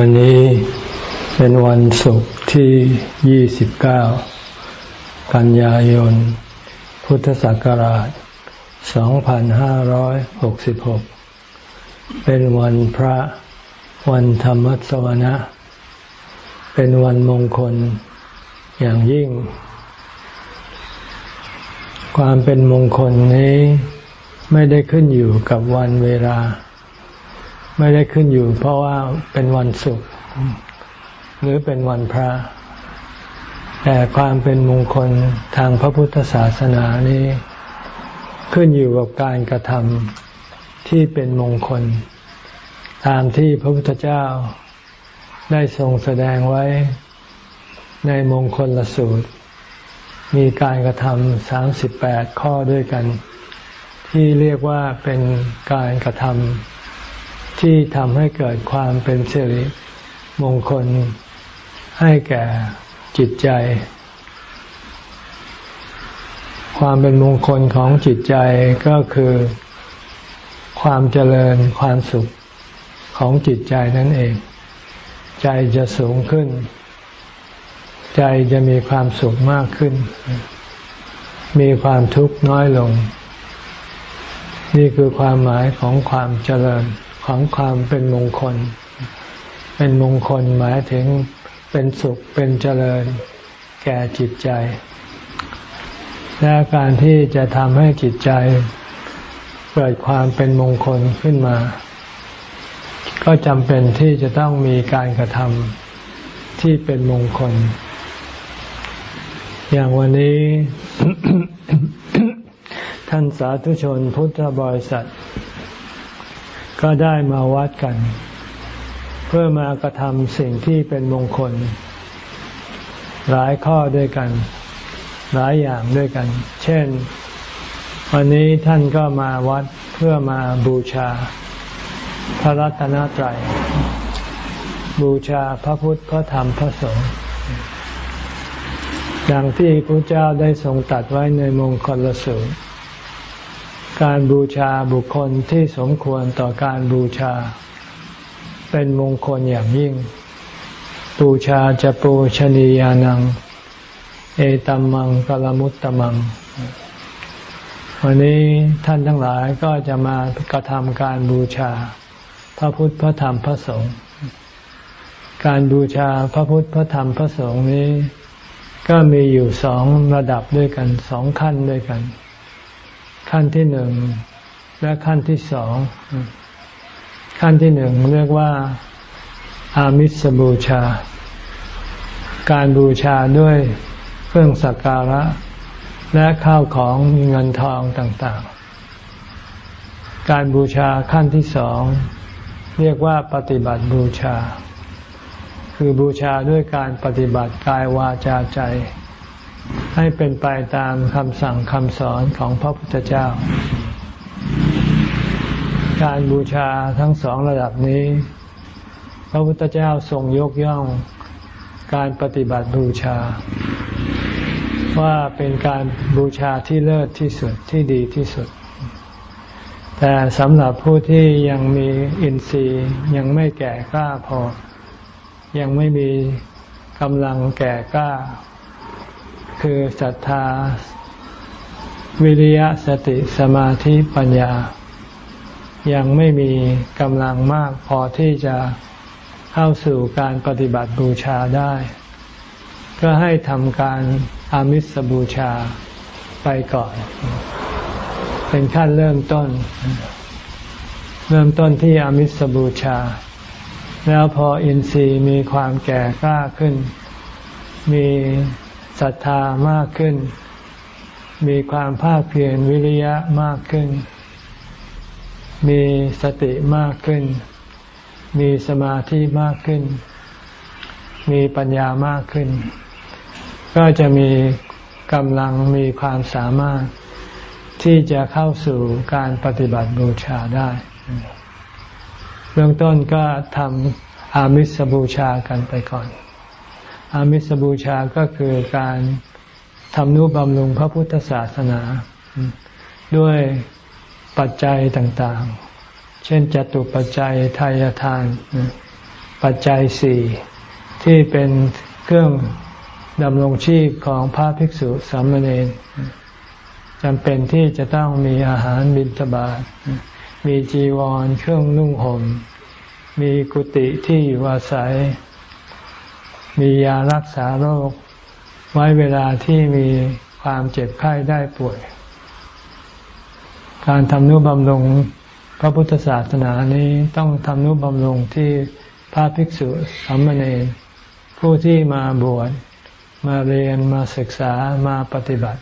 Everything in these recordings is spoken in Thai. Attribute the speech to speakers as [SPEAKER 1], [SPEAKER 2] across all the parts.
[SPEAKER 1] วันนี้เป็นวันศุกร์ที่ 29 กันยายน พุทธศักราช 2566 เป็นวันพระ วันธรรมสวนะ เป็นวันมงคลอย่างยิ่ง ความเป็นมงคลนี้ไม่ได้ขึ้นอยู่กับวันเวลา ไม่ได้ขึ้นอยู่ เพราะว่าเป็นวันศุกร์หรือเป็นวันพระ แต่ความเป็นมงคลทางพระพุทธศาสนานี้ ขึ้นอยู่กับการกระทำที่เป็นมงคล ตามที่พระพุทธเจ้าได้ทรงแสดงไว้ในมงคลละสูตร มีการกระทำสามสิบแปดข้อด้วยกัน ที่เรียกว่าเป็นการกระทำ ที่ทำให้เกิดความเป็นสิริมงคลให้แก่จิตใจ ความเป็นมงคลของจิตใจก็คือความเจริญความสุขของจิตใจนั่นเอง ใจจะสูงขึ้น ใจจะมีความสุขมากขึ้น มีความทุกข์น้อยลง นี่คือความหมายของความเจริญ ของความเป็นมงคล เป็นมงคลหมายถึงเป็นสุขเป็นเจริญแก่จิตใจ และการที่จะทำให้จิตใจเกิดความเป็นมงคลขึ้นมา ก็จำเป็นที่จะต้องมีการกระทำที่เป็นมงคล อย่างวันนี้ ท่านสาธุชนพุทธบริษัท ก็ได้มาวัดกัน เพื่อมากระทำสิ่งที่เป็นมงคล หลายข้อด้วยกัน หลายอย่างด้วยกัน เช่น วันนี้ท่านก็มาวัดเพื่อมาบูชา พระรัตนตรัย บูชาพระพุทธพระธรรมพระสงฆ์ดังที่พระเจ้าได้ทรงตัดไว้ในมงคลลสูตร การบูชาบุคคลที่สมควรต่อการบูชา เป็นมงคลอย่างยิ่ง บูชาจะปูชนียานัง เอตัมมังกลมุตตมัง วันนี้ท่านทั้งหลายก็จะมากระทำการบูชา พระพุทธพระธรรมพระสงฆ์การบูชาพระพุทธพระธรรมพระสงฆ์นี้ ก็มีอยู่สองระดับด้วยกันสองขั้นด้วยกัน ขั้นที่หนึ่งและขั้นที่สอง ขั้นที่หนึ่งเรียกว่า อามิสบูชา การบูชาด้วยเครื่องสักการะ และข้าวของเงินทองต่างๆ การบูชาขั้นที่สอง เรียกว่าปฏิบัติบูชา คือบูชาด้วยการปฏิบัติกายวาจาใจ ให้เป็นไปตามคำสั่งคำสอนของพระพุทธเจ้า การบูชาทั้งสองระดับนี้ พระพุทธเจ้าทรงยกย่องการปฏิบัติบูชา ว่าเป็นการบูชาที่เลิศที่สุดที่ดีที่สุด แต่สำหรับผู้ที่ยังมีอินทรีย์ยังไม่แก่กล้าพอ ยังไม่มีกำลังแก่กล้า คือศรัทธา วิริยะสติสมาธิปัญญา ยังไม่มีกำลังมากพอที่จะเข้าสู่การปฏิบัติบูชาได้ ก็ให้ทำการอามิสบูชาไปก่อน เป็นขั้นเริ่มต้น เริ่มต้นที่อามิสบูชา แล้วพออินทรีย์มีความแก่กล้าขึ้น มี ศรัทธามากขึ้น มีความภาคเพียรวิริยะมากขึ้น มีสติมากขึ้น มีสมาธิมากขึ้น มีปัญญามากขึ้น ก็จะมีกำลังมีความสามารถที่จะเข้าสู่การปฏิบัติบูชาได้ เบื้องต้นก็ทำอามิสบูชากันไปก่อน อามิสบูชาก็คือการทำนุบำรุงพระพุทธศาสนา ด้วยปัจจัยต่างๆ เช่นจตุปัจจัยทายทาน ปัจจัยสี่ที่เป็นเครื่องดำรงชีพของพระภิกษุสามเณรจำเป็นที่จะต้องมีอาหารบิณฑบาตมีจีวรเครื่องนุ่งหม่มมีกุฏิที่อยู่อาศัย มียารักษาโรค ไว้เวลาที่มีความเจ็บไข้ได้ป่วย การทำนุบำรุงพระพุทธศาสนานี้ต้องทำนุบำรุงที่พระภิกษุสามเณรผู้ที่มาบวชมาเรียนมาศึกษามาปฏิบัติ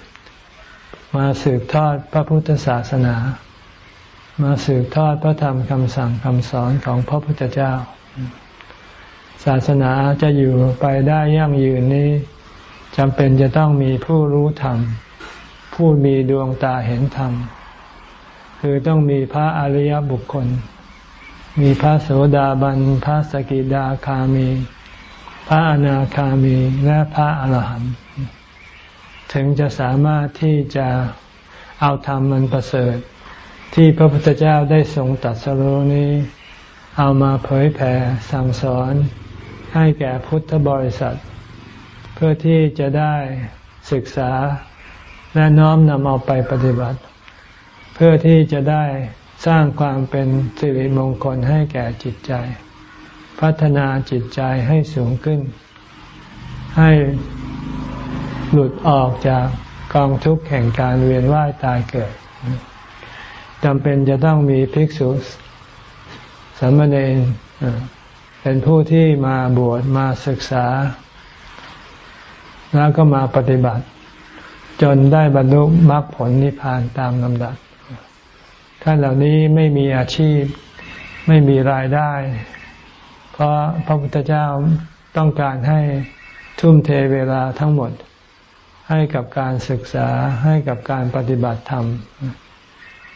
[SPEAKER 1] มาสืบทอดพระพุทธศาสนา มาสืบทอดพระธรรมคำสั่งคำสอนของพระพุทธเจ้า ศาสนาจะอยู่ไปได้ยั่งยืนนี้จำเป็นจะต้องมีผู้รู้ธรรม ผู้มีดวงตาเห็นธรรม คือต้องมีพระอริยบุคคล มีพระโสดาบัน พระสกิดาคามี พระอนาคามีและพระอาหารหันต์ถึงจะสามารถที่จะเอาธรรมมันประเสริฐ ที่พระพุทธเจ้าได้ทรงตัดสรุนี้ เอามาเผยแผ่สั่งสอน ให้แก่พุทธบริษัท เพื่อที่จะได้ศึกษาและน้อมนำเอาไปปฏิบัติ เพื่อที่จะได้สร้างความเป็นสิริมงคลให้แก่จิตใจ พัฒนาจิตใจให้สูงขึ้น ให้หลุดออกจากกองทุกข์แห่งการเวียนว่ายตายเกิดจำเป็นจะต้องมีภิกษุสามเณร เป็นผู้ที่มาบวชมาศึกษา แล้วก็มาปฏิบัติ จนได้บรรลุมรรคผลนิพพานตามลำดับท่านเหล่านี้ไม่มีอาชีพไม่มีรายได้ เพราะพระพุทธเจ้าต้องการให้ทุ่มเทเวลาทั้งหมด ให้กับการศึกษาให้กับการปฏิบัติธรรม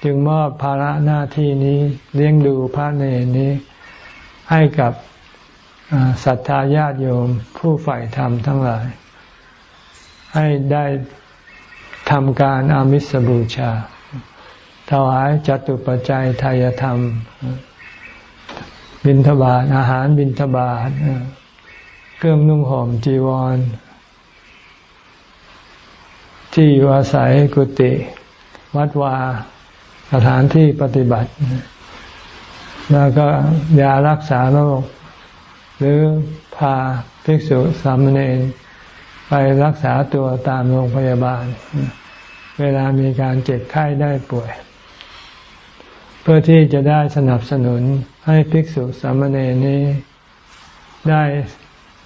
[SPEAKER 1] จึงมอบภาระหน้าที่นี้เลี้ยงดูพระเนรนี้ ให้กับ ศรัทธาญาติโยมผู้ใฝ่ธรรมทั้งหลาย ให้ได้ทำการอามิสบูชา ถวายจตุปัจจัยทายธรรม บินทบาทอาหารบินทบาทเครื่องนุ่งห่มจีวร ที่อยู่อาศัยกุฏิวัดวาสถานที่ปฏิบัติ แล้วก็ยารักษาโรค หรือพาภิกษุสามเณรไปรักษาตัวตามโรงพยาบาล เวลามีการเจ็บไข้ได้ป่วย เพื่อที่จะได้สนับสนุนให้ภิกษุสามเณรนี้ ได้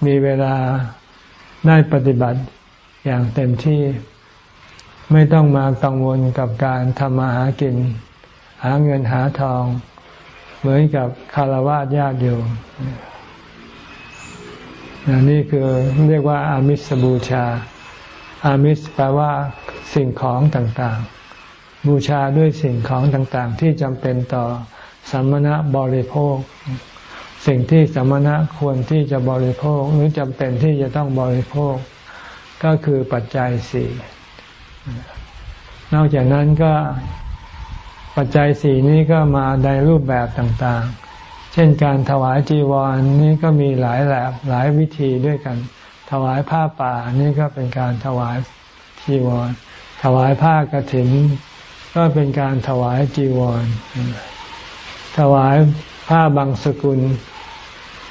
[SPEAKER 1] มีเวลาได้ปฏิบัติอย่างเต็มที่ไม่ต้องมากังวลกับการทำมาหากิน หาเงินหาทอง เหมือนกับคารวะญาติโยม นี่คือเรียกว่าอามิสบูชา อามิสแปลว่าสิ่งของต่างๆ บูชาด้วยสิ่งของต่างๆ ที่จำเป็นต่อสัมมณะบริโภค สิ่งที่สัมมณะควรที่จะบริโภคหรือจำเป็นที่จะต้องบริโภค ก็คือปัจจัยสี่นอกจากนั้นก็ปัจจัยสี่นี้ก็มาในรูปแบบต่างๆ เช่นการถวายจีวรนนี่ก็มีหลายแบบหลายวิธีด้วยกัน ถวายผ้าป่านี่ก็เป็นการถวายจีวร ถวายผ้ากรถิน ก็เป็นการถวายจีวร ถวายผ้าบางสกุล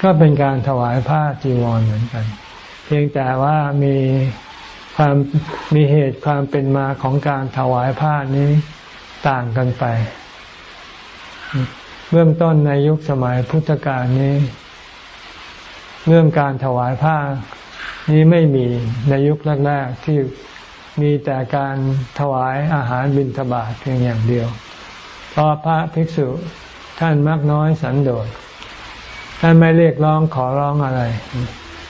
[SPEAKER 1] ก็เป็นการถวายผ้าจีวรเหมือนกัน เพียงแต่ว่ามีความมีเหตุความเป็นมาของการถวายผ้านี้ต่างกันไป เบื้องต้นในยุคสมัยพุทธกาลนี้ เรื่องการถวายผ้านี้ไม่มีในยุคแรกๆที่มีแต่การถวายอาหารบิณฑบาตเพียงอย่างเดียว เพราะพระภิกษุท่านมักน้อยสันโดษ ท่านไม่เรียกร้องขอร้องอะไร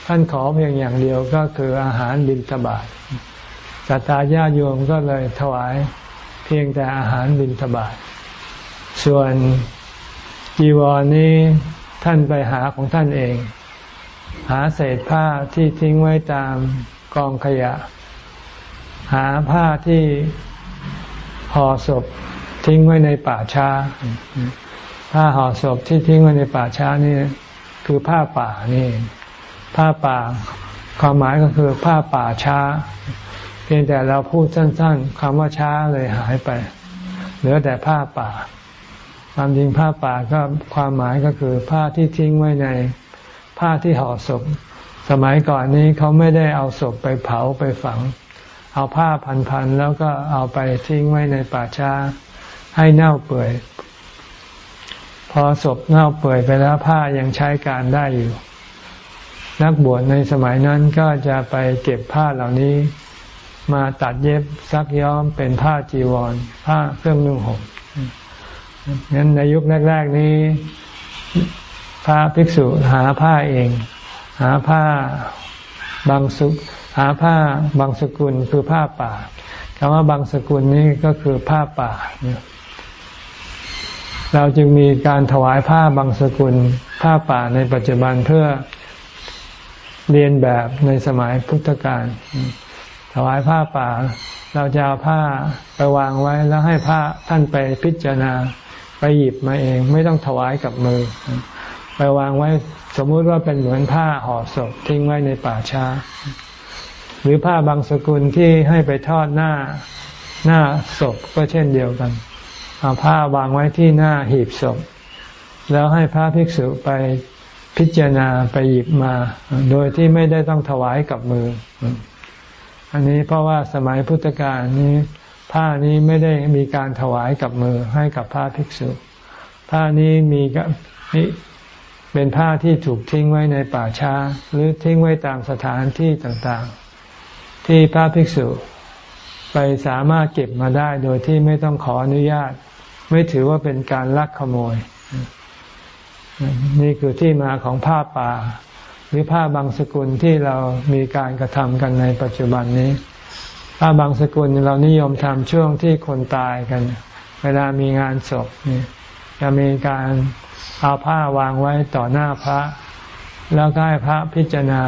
[SPEAKER 1] ท่านขอเพียงอย่างเดียวก็คืออาหารบิณฑบาตสัตยาญาโยมก็เลยถวายเพียงแต่อาหารบิณฑบาตส่วน จีวรนี้ท่านไปหาของท่านเอง หาเศษผ้าที่ทิ้งไว้ตามกองขยะ หาผ้าที่ห่อศพทิ้งไว้ในป่าช้า ผ้าห่อศพที่ทิ้งไว้ในป่าช้านี่คือผ้าป่านี่ ผ้าป่าความหมายก็คือผ้าป่าช้า เพียงแต่เราพูดสั้น ๆคำว่าช้าเลยหายไป เหลือแต่ผ้าป่า ความจริงผ้าป่าก็ความหมายก็คือผ้าที่ทิ้งไว้ในผ้าที่ห่อศพ สมัยก่อนนี้เขาไม่ได้เอาศพไปเผาไปฝัง เอาผ้าพันๆแล้วก็เอาไปทิ้งไว้ในป่าช้า ให้เน่าเปื่อย พอศพเน่าเปื่อยไปแล้วผ้ายังใช้การได้อยู่ นักบวชในสมัยนั้นก็จะไปเก็บผ้าเหล่านี้มาตัดเย็บซักย้อมเป็นผ้าจีวร ผ้าเครื่องนุ่งห่ม งั้นในยุคแรก ๆ นี้ พระภิกษุหาผ้าเอง หาผ้าบางสุหาผ้าบางสกุลคือผ้าป่าคำว่าบางสกุลนี้ก็คือผ้าป่า เราจึงมีการถวายผ้าบางสกุลผ้าป่าในปัจจุบันเพื่อเรียนแบบในสมัยพุทธกาลถวายผ้าป่า เราจะเอาผ้าไปวางไว้แล้วให้ผ้าท่านไปพิจารณา ไปหยิบมาเอง ไม่ต้องถวายกับมือ ไปวางไว้สมมุติว่าเป็นเหมือนผ้าห่อศพทิ้งไว้ในป่าช้า หรือผ้าบางสกุลที่ให้ไปทอดหน้าหน้าศพก็เช่นเดียวกัน เอาผ้าวางไว้ที่หน้าหีบศพ แล้วให้พระภิกษุไปพิจารณาไปหยิบมา โดยที่ไม่ได้ต้องถวายกับมือ อันนี้เพราะว่าสมัยพุทธกาลนี้ ผ้านี้ไม่ได้มีการถวายกับมือให้กับพระภิกษุ ผ้านี้มีกับนี่เป็นผ้าที่ถูกทิ้งไว้ในป่าช้า หรือทิ้งไว้ตามสถานที่ต่างๆ ที่พระภิกษุ ไปสามารถเก็บมาได้โดยที่ไม่ต้องขออนุญาต ไม่ถือว่าเป็นการลักขโมย นี่คือที่มาของผ้าป่า หรือผ้าบางสกุลที่เรามีการกระทำกันในปัจจุบันนี้ ผ้าบางสกุลเรานิยมทำช่วงที่คนตายกัน เวลามีงานศพนี่จะมีการเอาผ้าวางไว้ต่อหน้าพระ แล้วก็ให้พระพิจารณา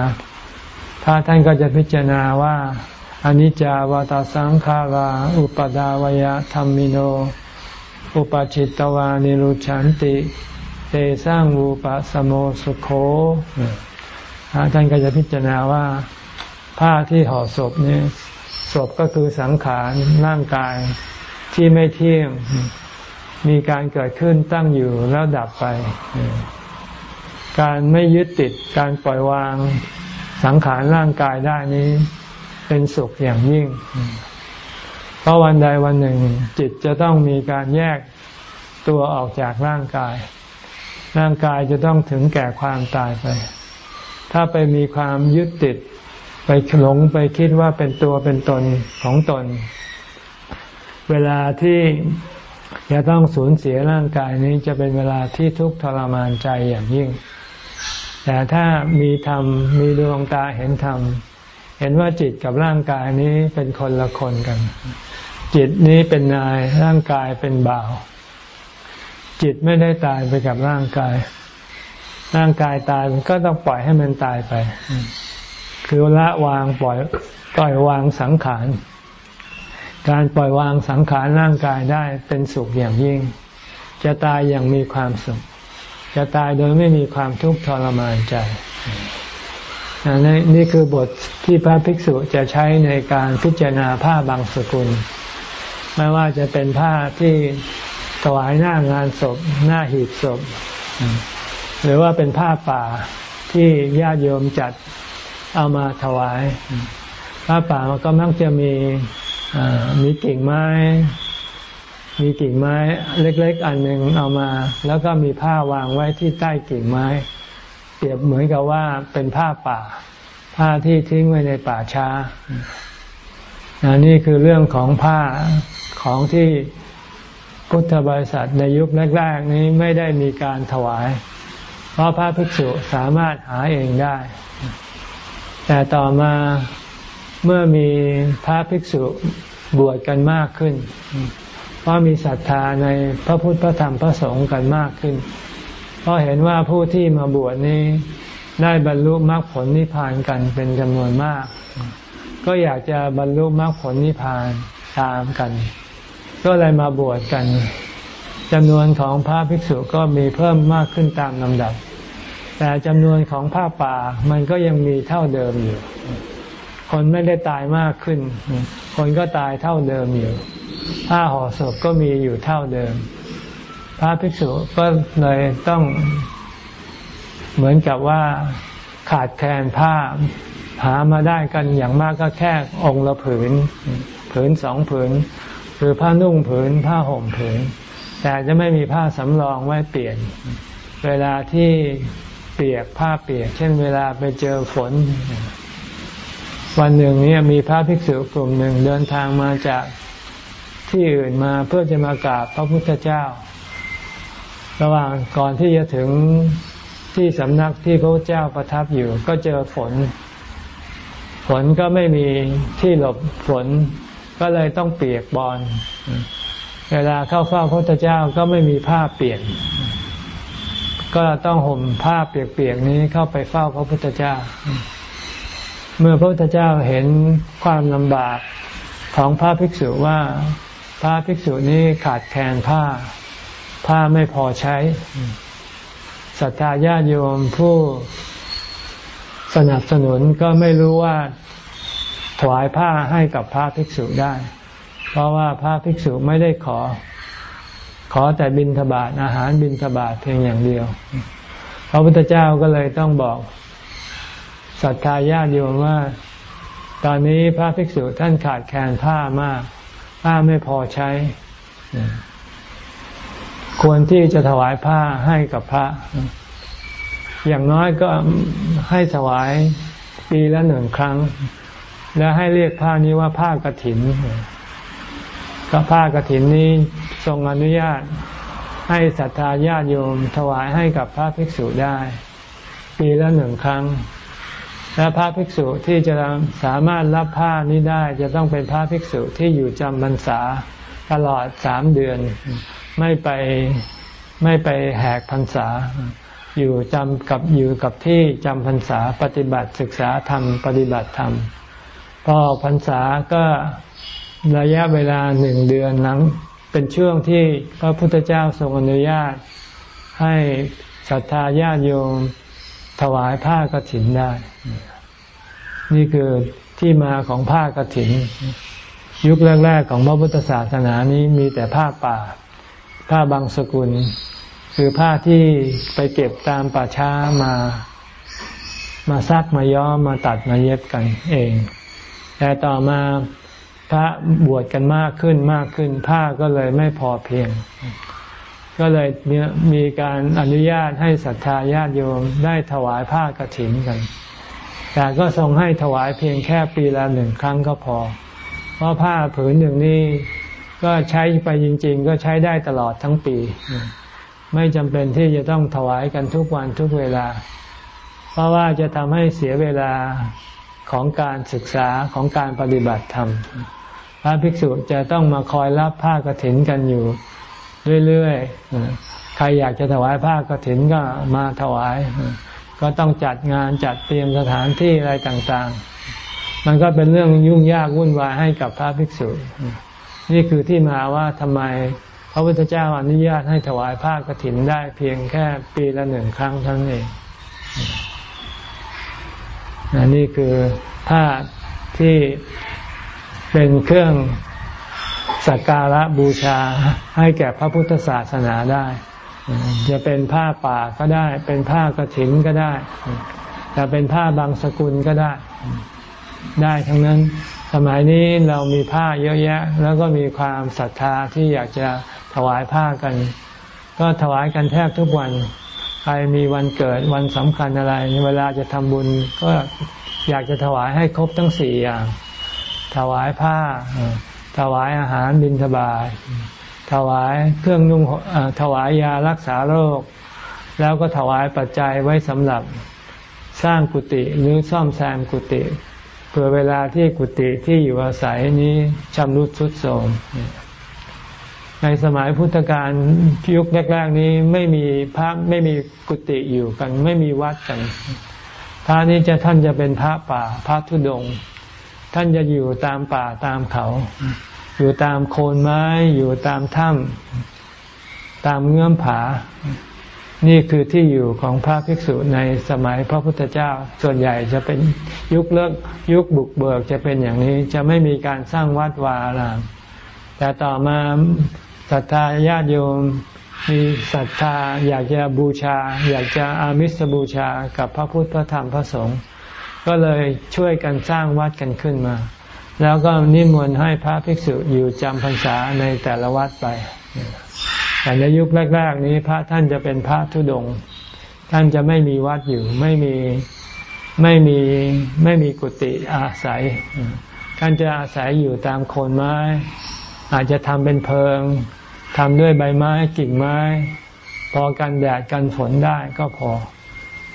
[SPEAKER 1] พระท่านก็จะพิจารณาว่าอนิจจาวตาสังขาราอุปดาวยธรรมิโน อุปจิตตวานิรุชันติเตสร้างอุปสโมสุโคท่านก็จะพิจารณาว่าผ้าที่ห่อศพนี้ ศพก็คือสังขารร่างกายที่ไม่เที่ยงมีการเกิดขึ้นตั้งอยู่แล้วดับไป การไม่ยึดติดการปล่อยวางสังขารร่างกายได้นี้ เป็นสุขอย่างยิ่ง เพราะวันใดวันหนึ่ง จิตจะต้องมีการแยกตัวออกจากร่างกาย ร่างกายจะต้องถึงแก่ความตายไป ถ้าไปมีความยึดติด ไปหลงไปคิดว่าเป็นตัวเป็นตนของตน เวลาที่จะต้องสูญเสียร่างกายนี้จะเป็นเวลาที่ทุกข์ทรมานใจอย่างยิ่ง แต่ถ้ามีธรรมมีดวงตาเห็นธรรม เห็นว่าจิตกับร่างกายนี้เป็นคนละคนกัน จิตนี้เป็นนายร่างกายเป็นบ่าว จิตไม่ได้ตายไปกับร่างกาย ร่างกายตายก็ต้องปล่อยให้มันตายไป คือละวางปล่อยปล่อยวางสังขาร การปล่อยวางสังขารร่างกายได้เป็นสุขอย่างยิ่ง จะตายอย่างมีความสุข จะตายโดยไม่มีความทุกข์ทรมานใจนี่คือบทที่พระภิกษุจะใช้ในการพิจารณาผ้าบางสกุล ไม่ว่าจะเป็นผ้าที่ถวายหน้างานศพ หน้าหีบศพ หรือว่าเป็นผ้าป่าที่ญาติโยมจัด เอามาถวายผ้าป่ามันก็มักจะมีมีกิ่งไม้ มีกิ่งไม้ เล็ก ๆ อันหนึ่งเอามา แล้วก็มีผ้าวางไว้ที่ใต้กิ่งไม้ เปรียบเหมือนกับว่าเป็นผ้าป่า ผ้าที่ทิ้งไว้ในป่าช้านี่คือเรื่องของผ้าของที่พุทธบริษัทในยุคแรก ๆ นี้ไม่ได้มีการถวาย เพราะพระภิกษุสามารถหาเองได้ แต่ต่อมาเมื่อมีพระภิกษุบวชกันมากขึ้น เพราะมีศรัทธาในพระพุทธพระธรรมพระสงฆ์กันมากขึ้น เพราะเห็นว่าผู้ที่มาบวชนี้ได้บรรลุมรรคผลนิพพานกันเป็นจำนวนมาก ก็อยากจะบรรลุมรรคผลนิพพานตามกัน ก็เลยมาบวชกันจำนวนของพระภิกษุก็มีเพิ่มมากขึ้นตามลำดับ แต่จำนวนของผ้าป่ามันก็ยังมีเท่าเดิมอยู่ คนไม่ได้ตายมากขึ้น คนก็ตายเท่าเดิมอยู่ ผ้าห่อศพก็มีอยู่เท่าเดิม พระภิกษุก็เลยต้องเหมือนกับว่าขาดแคลนผ้าหามาได้กันอย่างมากก็แค่องค์ละผืน ผืนสองผืน คือผ้านุ่งผืน ผ้าห่มผืน แต่จะไม่มีผ้าสำรองไว้เปลี่ยน เวลาที่ เปียกผ้าเปียก เช่นเวลาไปเจอฝน วันหนึ่งเนี้มีพระภิกษุกลุ่มหนึ่งเดินทางมาจากที่อื่นมาเพื่อจะมากราบพระพุทธเจ้า ระหว่างก่อนที่จะถึงที่สำนักที่พระพุทธเจ้าประทับอยู่ ก็เจอฝน ฝนก็ไม่มีที่หลบฝน ก็เลยต้องเปียกบอลเวลาเข้าเฝ้าพระพุทธเจ้าก็ไม่มีผ้าเปียก ก็ต้องห่มผ้าเปียกๆนี้เข้าไปเฝ้าพระพุทธเจ้า เมื่อพระพุทธเจ้าเห็นความลำบากของพระภิกษุว่าพระภิกษุนี้ขาดแคลนผ้า ผ้าไม่พอใช้ศรัทธาญาติโยมผู้สนับสนุนก็ไม่รู้ว่าถวายผ้าให้กับพระภิกษุได้ เพราะว่าพระภิกษุไม่ได้ขอ อแต่บินทบาทอาหารบินทบาทเพียงอย่างเดียว พระพุทธเจ้าก็เลยต้องบอกศรัทธาญาติโยมว่า ตอนนี้พระภิกษุท่านขาดแคลนผ้ามาก ผ้าไม่พอใช้ ควรที่จะถวายผ้าให้กับพระ อย่างน้อยก็ให้ถวายปีละหนึ่งครั้ง และให้เรียกผ้านี้ว่าผ้ากรถิน ก็ผ้ากรถินนี้ทรงอนุญาตให้ศรัทธาญาติโยมถวายให้กับพระภิกษุได้ ปีละหนึ่งครั้ง และพระภิกษุที่จะสามารถรับผ้านี้ได้จะต้องเป็นพระภิกษุที่อยู่จำพรรษาตลอดสามเดือน ไม่ไปไม่ไปแหกพรรษา อยู่จำกับอยู่กับที่จำพรรษาปฏิบัติศึกษาธรรมปฏิบัติธรรมพอพรรษาก็ ระยะเวลาหนึ่งเดือนหลังเป็นช่วงที่พระพุทธเจ้าทรงอนุญาต ให้ศรัทธาญาติโยมถวายผ้ากรถินได้ นี่คือที่มาของผ้ากรถิน ยุคแรก ๆ ของพระพุทธศาสนานี้มีแต่ผ้าป่า ผ้าบางสกุล คือผ้าที่ไปเก็บตามป่าช้ามามาซักมาย้อมมาตัดมาเย็บกันเอง แต่ต่อมา พระบวชกันมากขึ้นมากขึ้นผ้าก็เลยไม่พอเพียง ก็เลยมีการอนุญาตให้ศรัทธาญาติโยมได้ถวายผ้ากรถินกัน แต่ก็ทรงให้ถวายเพียงแค่ปีละหนึ่งครั้งก็พอ เพราะผ้าผืนหนึ่งนี้ก็ใช้ไปจริง ๆ ก็ใช้ได้ตลอดทั้งปี ไม่จำเป็นที่จะต้องถวายกันทุกวันทุกเวลา เพราะว่าจะทำให้เสียเวลาของการศึกษาของการปฏิบัติธรรม ระภิกษุจะต้องมาคอยรับผ้ากรถินกันอยู่เรื่อยๆ ใครอยากจะถวายผ้ากรถินก็มาถวาย ก็ต้องจัดงานจัดเตรียมสถานที่อะไรต่างๆ มันก็เป็นเรื่องยุ่งยากวุ่นวายให้กับพระภิกษุ นี่คือที่มาว่าทำไมพระพุทธเจ้าอนุญาตให้ถวายผ้ากรถินได้เพียงแค่ปีละหนึ่งครั้งเท่านั้นเองนี่คือผ้าที่ เป็นเครื่องสักการะบูชาให้แก่พระพุทธศาสนาได้ จะเป็นผ้าป่าก็ได้ เป็นผ้ากระถินก็ได้จะเป็นผ้าบางสกุลก็ได้ ได้ทั้งนั้น สมัยนี้เรามีผ้าเยอะแยะ แล้วก็มีความศรัทธาที่อยากจะถวายผ้ากัน ก็ถวายกันแทบทุกวัน ใครมีวันเกิดวันสำคัญอะไร เวลาจะทำบุญก็อยากจะถวายให้ครบทั้งสี่อย่าง ถวายผ้า ถวายอาหารบิณฑบาตถวายเครื่องนุ่งถวายยารักษาโรค แล้วก็ถวายปัจจัยไว้สำหรับสร้างกุฏิหรือซ่อมแซมกุฏิเพื่อเวลาที่กุฏิที่อยู่อาศัยนี้ชำรุดทรุดโทรมในสมัยพุทธกาลยุคแรก ๆ นี้ไม่มีพระไม่มีกุฏิอยู่กัน ไม่มีวัดกัน พระนี้จะท่านจะเป็นพระป่า พระธุดงค์ ท่านจะอยู่ตามป่าตามเขา อยู่ตามโคนไม้ อยู่ตามถ้ำตามเงื่อมผา นี่คือที่อยู่ของพระภิกษุในสมัยพระพุทธเจ้า ส่วนใหญ่จะเป็นยุคเลิกยุคบุกเบิกจะเป็นอย่างนี้ จะไม่มีการสร้างวัดวาอาราม แต่ต่อมาศรัทธาญาติโยมมีศรัทธาอยากจะบูชา อยากจะอามิสบูชากับพระพุทธพระธรรมพระสงฆ์ ก็เลยช่วยกันสร้างวัดกันขึ้นมา แล้วก็นิมนต์ให้พระภิกษุอยู่จำพรรษาในแต่ละวัดไป แต่ในยุคแรก ๆ นี้พระท่านจะเป็นพระธุดง ท่านจะไม่มีวัดอยู่ไม่มีไม่มีไม่มีกุฏิอาศัย ท่านจะอาศัยอยู่ตามโคนไม้ อาจจะทำเป็นเพิงทำด้วยใบไม้กิ่งไม้ พอกันแดดกันฝนได้ก็พอ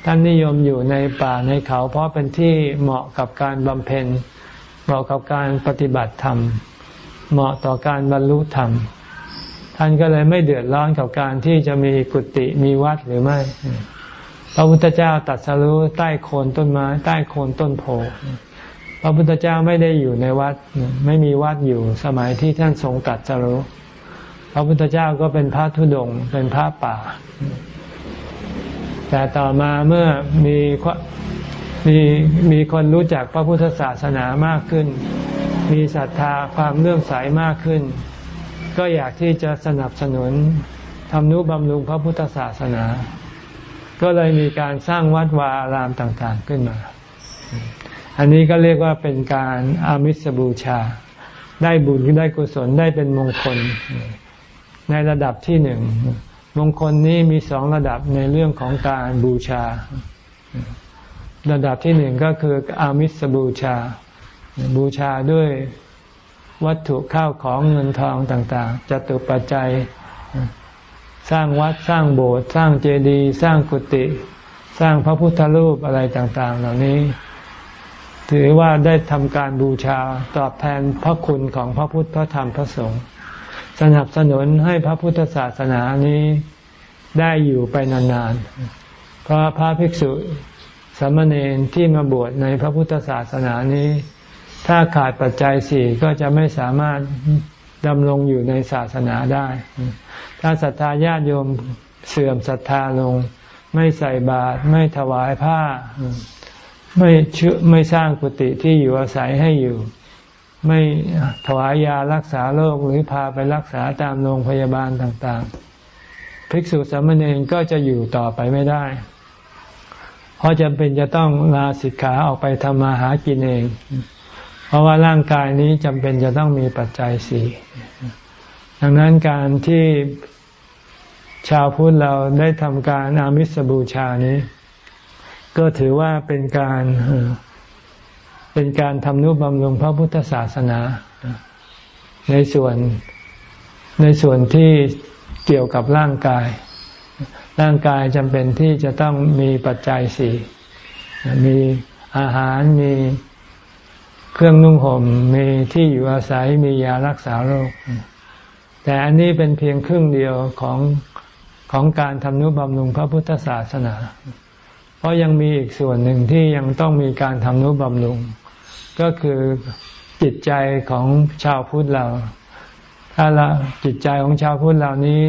[SPEAKER 1] ท่านนิยมอยู่ในป่าในเขา เพราะเป็นที่เหมาะกับการบำเพ็ญ เหมาะกับการปฏิบัติธรรม เหมาะต่อการบรรลุธรรม ท่านก็เลยไม่เดือดร้อนกับการที่จะมีกุฏิมีวัดหรือไม่ พระพุทธเจ้าตัดสรู้ใต้โคนต้นไม้ใต้โคนต้นโพพระพุทธเจ้าไม่ได้อยู่ในวัด ไม่มีวัดอยู่สมัยที่ท่านทรงตัดสรู้พระพุทธเจ้าก็เป็นพระธุดงค์เป็นพระป่า แต่ต่อมาเมื่อมีมีมีคนรู้จักพระพุทธศาสนามากขึ้น มีศรัทธาความเลื่อมใสมากขึ้น ก็อยากที่จะสนับสนุนทำนุบำรุงพระพุทธศาสนา ก็เลยมีการสร้างวัดวาอารามต่างๆขึ้นมา อันนี้ก็เรียกว่าเป็นการอามิสบูชา ได้บุญได้กุศลได้เป็นมงคลในระดับที่หนึ่ง มงคลนี้มีสองระดับในเรื่องของการบูชา ระดับที่หนึ่งก็คืออามิสบูชา บูชาด้วยวัตถุข้าวของเงินทองต่าง ๆจตุปัจจัย สร้างวัดสร้างโบสถ์สร้างเจดีย์สร้างกุฏิสร้างพระพุทธรูปอะไรต่าง ๆ เหล่านี้ ถือว่าได้ทำการบูชาตอบแทนพระคุณของพระพุทธพระธรรมพระสงฆ์ สนับสนุนให้พระพุทธศาสนานี้ได้อยู่ไปนานๆ เพราะพระภิกษุสามเณรที่มาบวชในพระพุทธศาสนานี้ ถ้าขาดปัจจัยสี่ก็จะไม่สามารถดำรงอยู่ในศาสนาได้ ถ้าศรัทธาญาติโยมเสื่อมศรัทธาลง ไม่ใส่บาตรไม่ถวายผ้า ไม่เชื่อไม่สร้างกุฏิที่อยู่อาศัยให้อยู่ ไม่ถวายยารักษาโรคหรือพาไปรักษาตามโรงพยาบาลต่างๆ ภิกษุสามเณรก็จะอยู่ต่อไปไม่ได้ เพราะจำเป็นจะต้องลาสิกขาออกไปทำมาหากินเอง เพราะว่าร่างกายนี้จำเป็นจะต้องมีปัจจัยสี่ดังนั้นการที่ชาวพุทธเราได้ทำการอามิสบูชานี้ ก็ถือว่าเป็นการ เป็นการทำนุบำรุงพระพุทธศาสนา ในส่วนในส่วนที่เกี่ยวกับร่างกาย ร่างกายจำเป็นที่จะต้องมีปัจจัยสี่มีอาหารมีเครื่องนุ่งห่มมีที่อยู่อาศัยมียารักษาโรค แต่อันนี้เป็นเพียงครึ่งเดียวของของการทำนุบำรุงพระพุทธศาสนา เพราะยังมีอีกส่วนหนึ่งที่ยังต้องมีการทำนุบำรุง ก็คือจิตใจของชาวพุทธเรา ถ้าละจิตใจของชาวพุทธเหล่านี้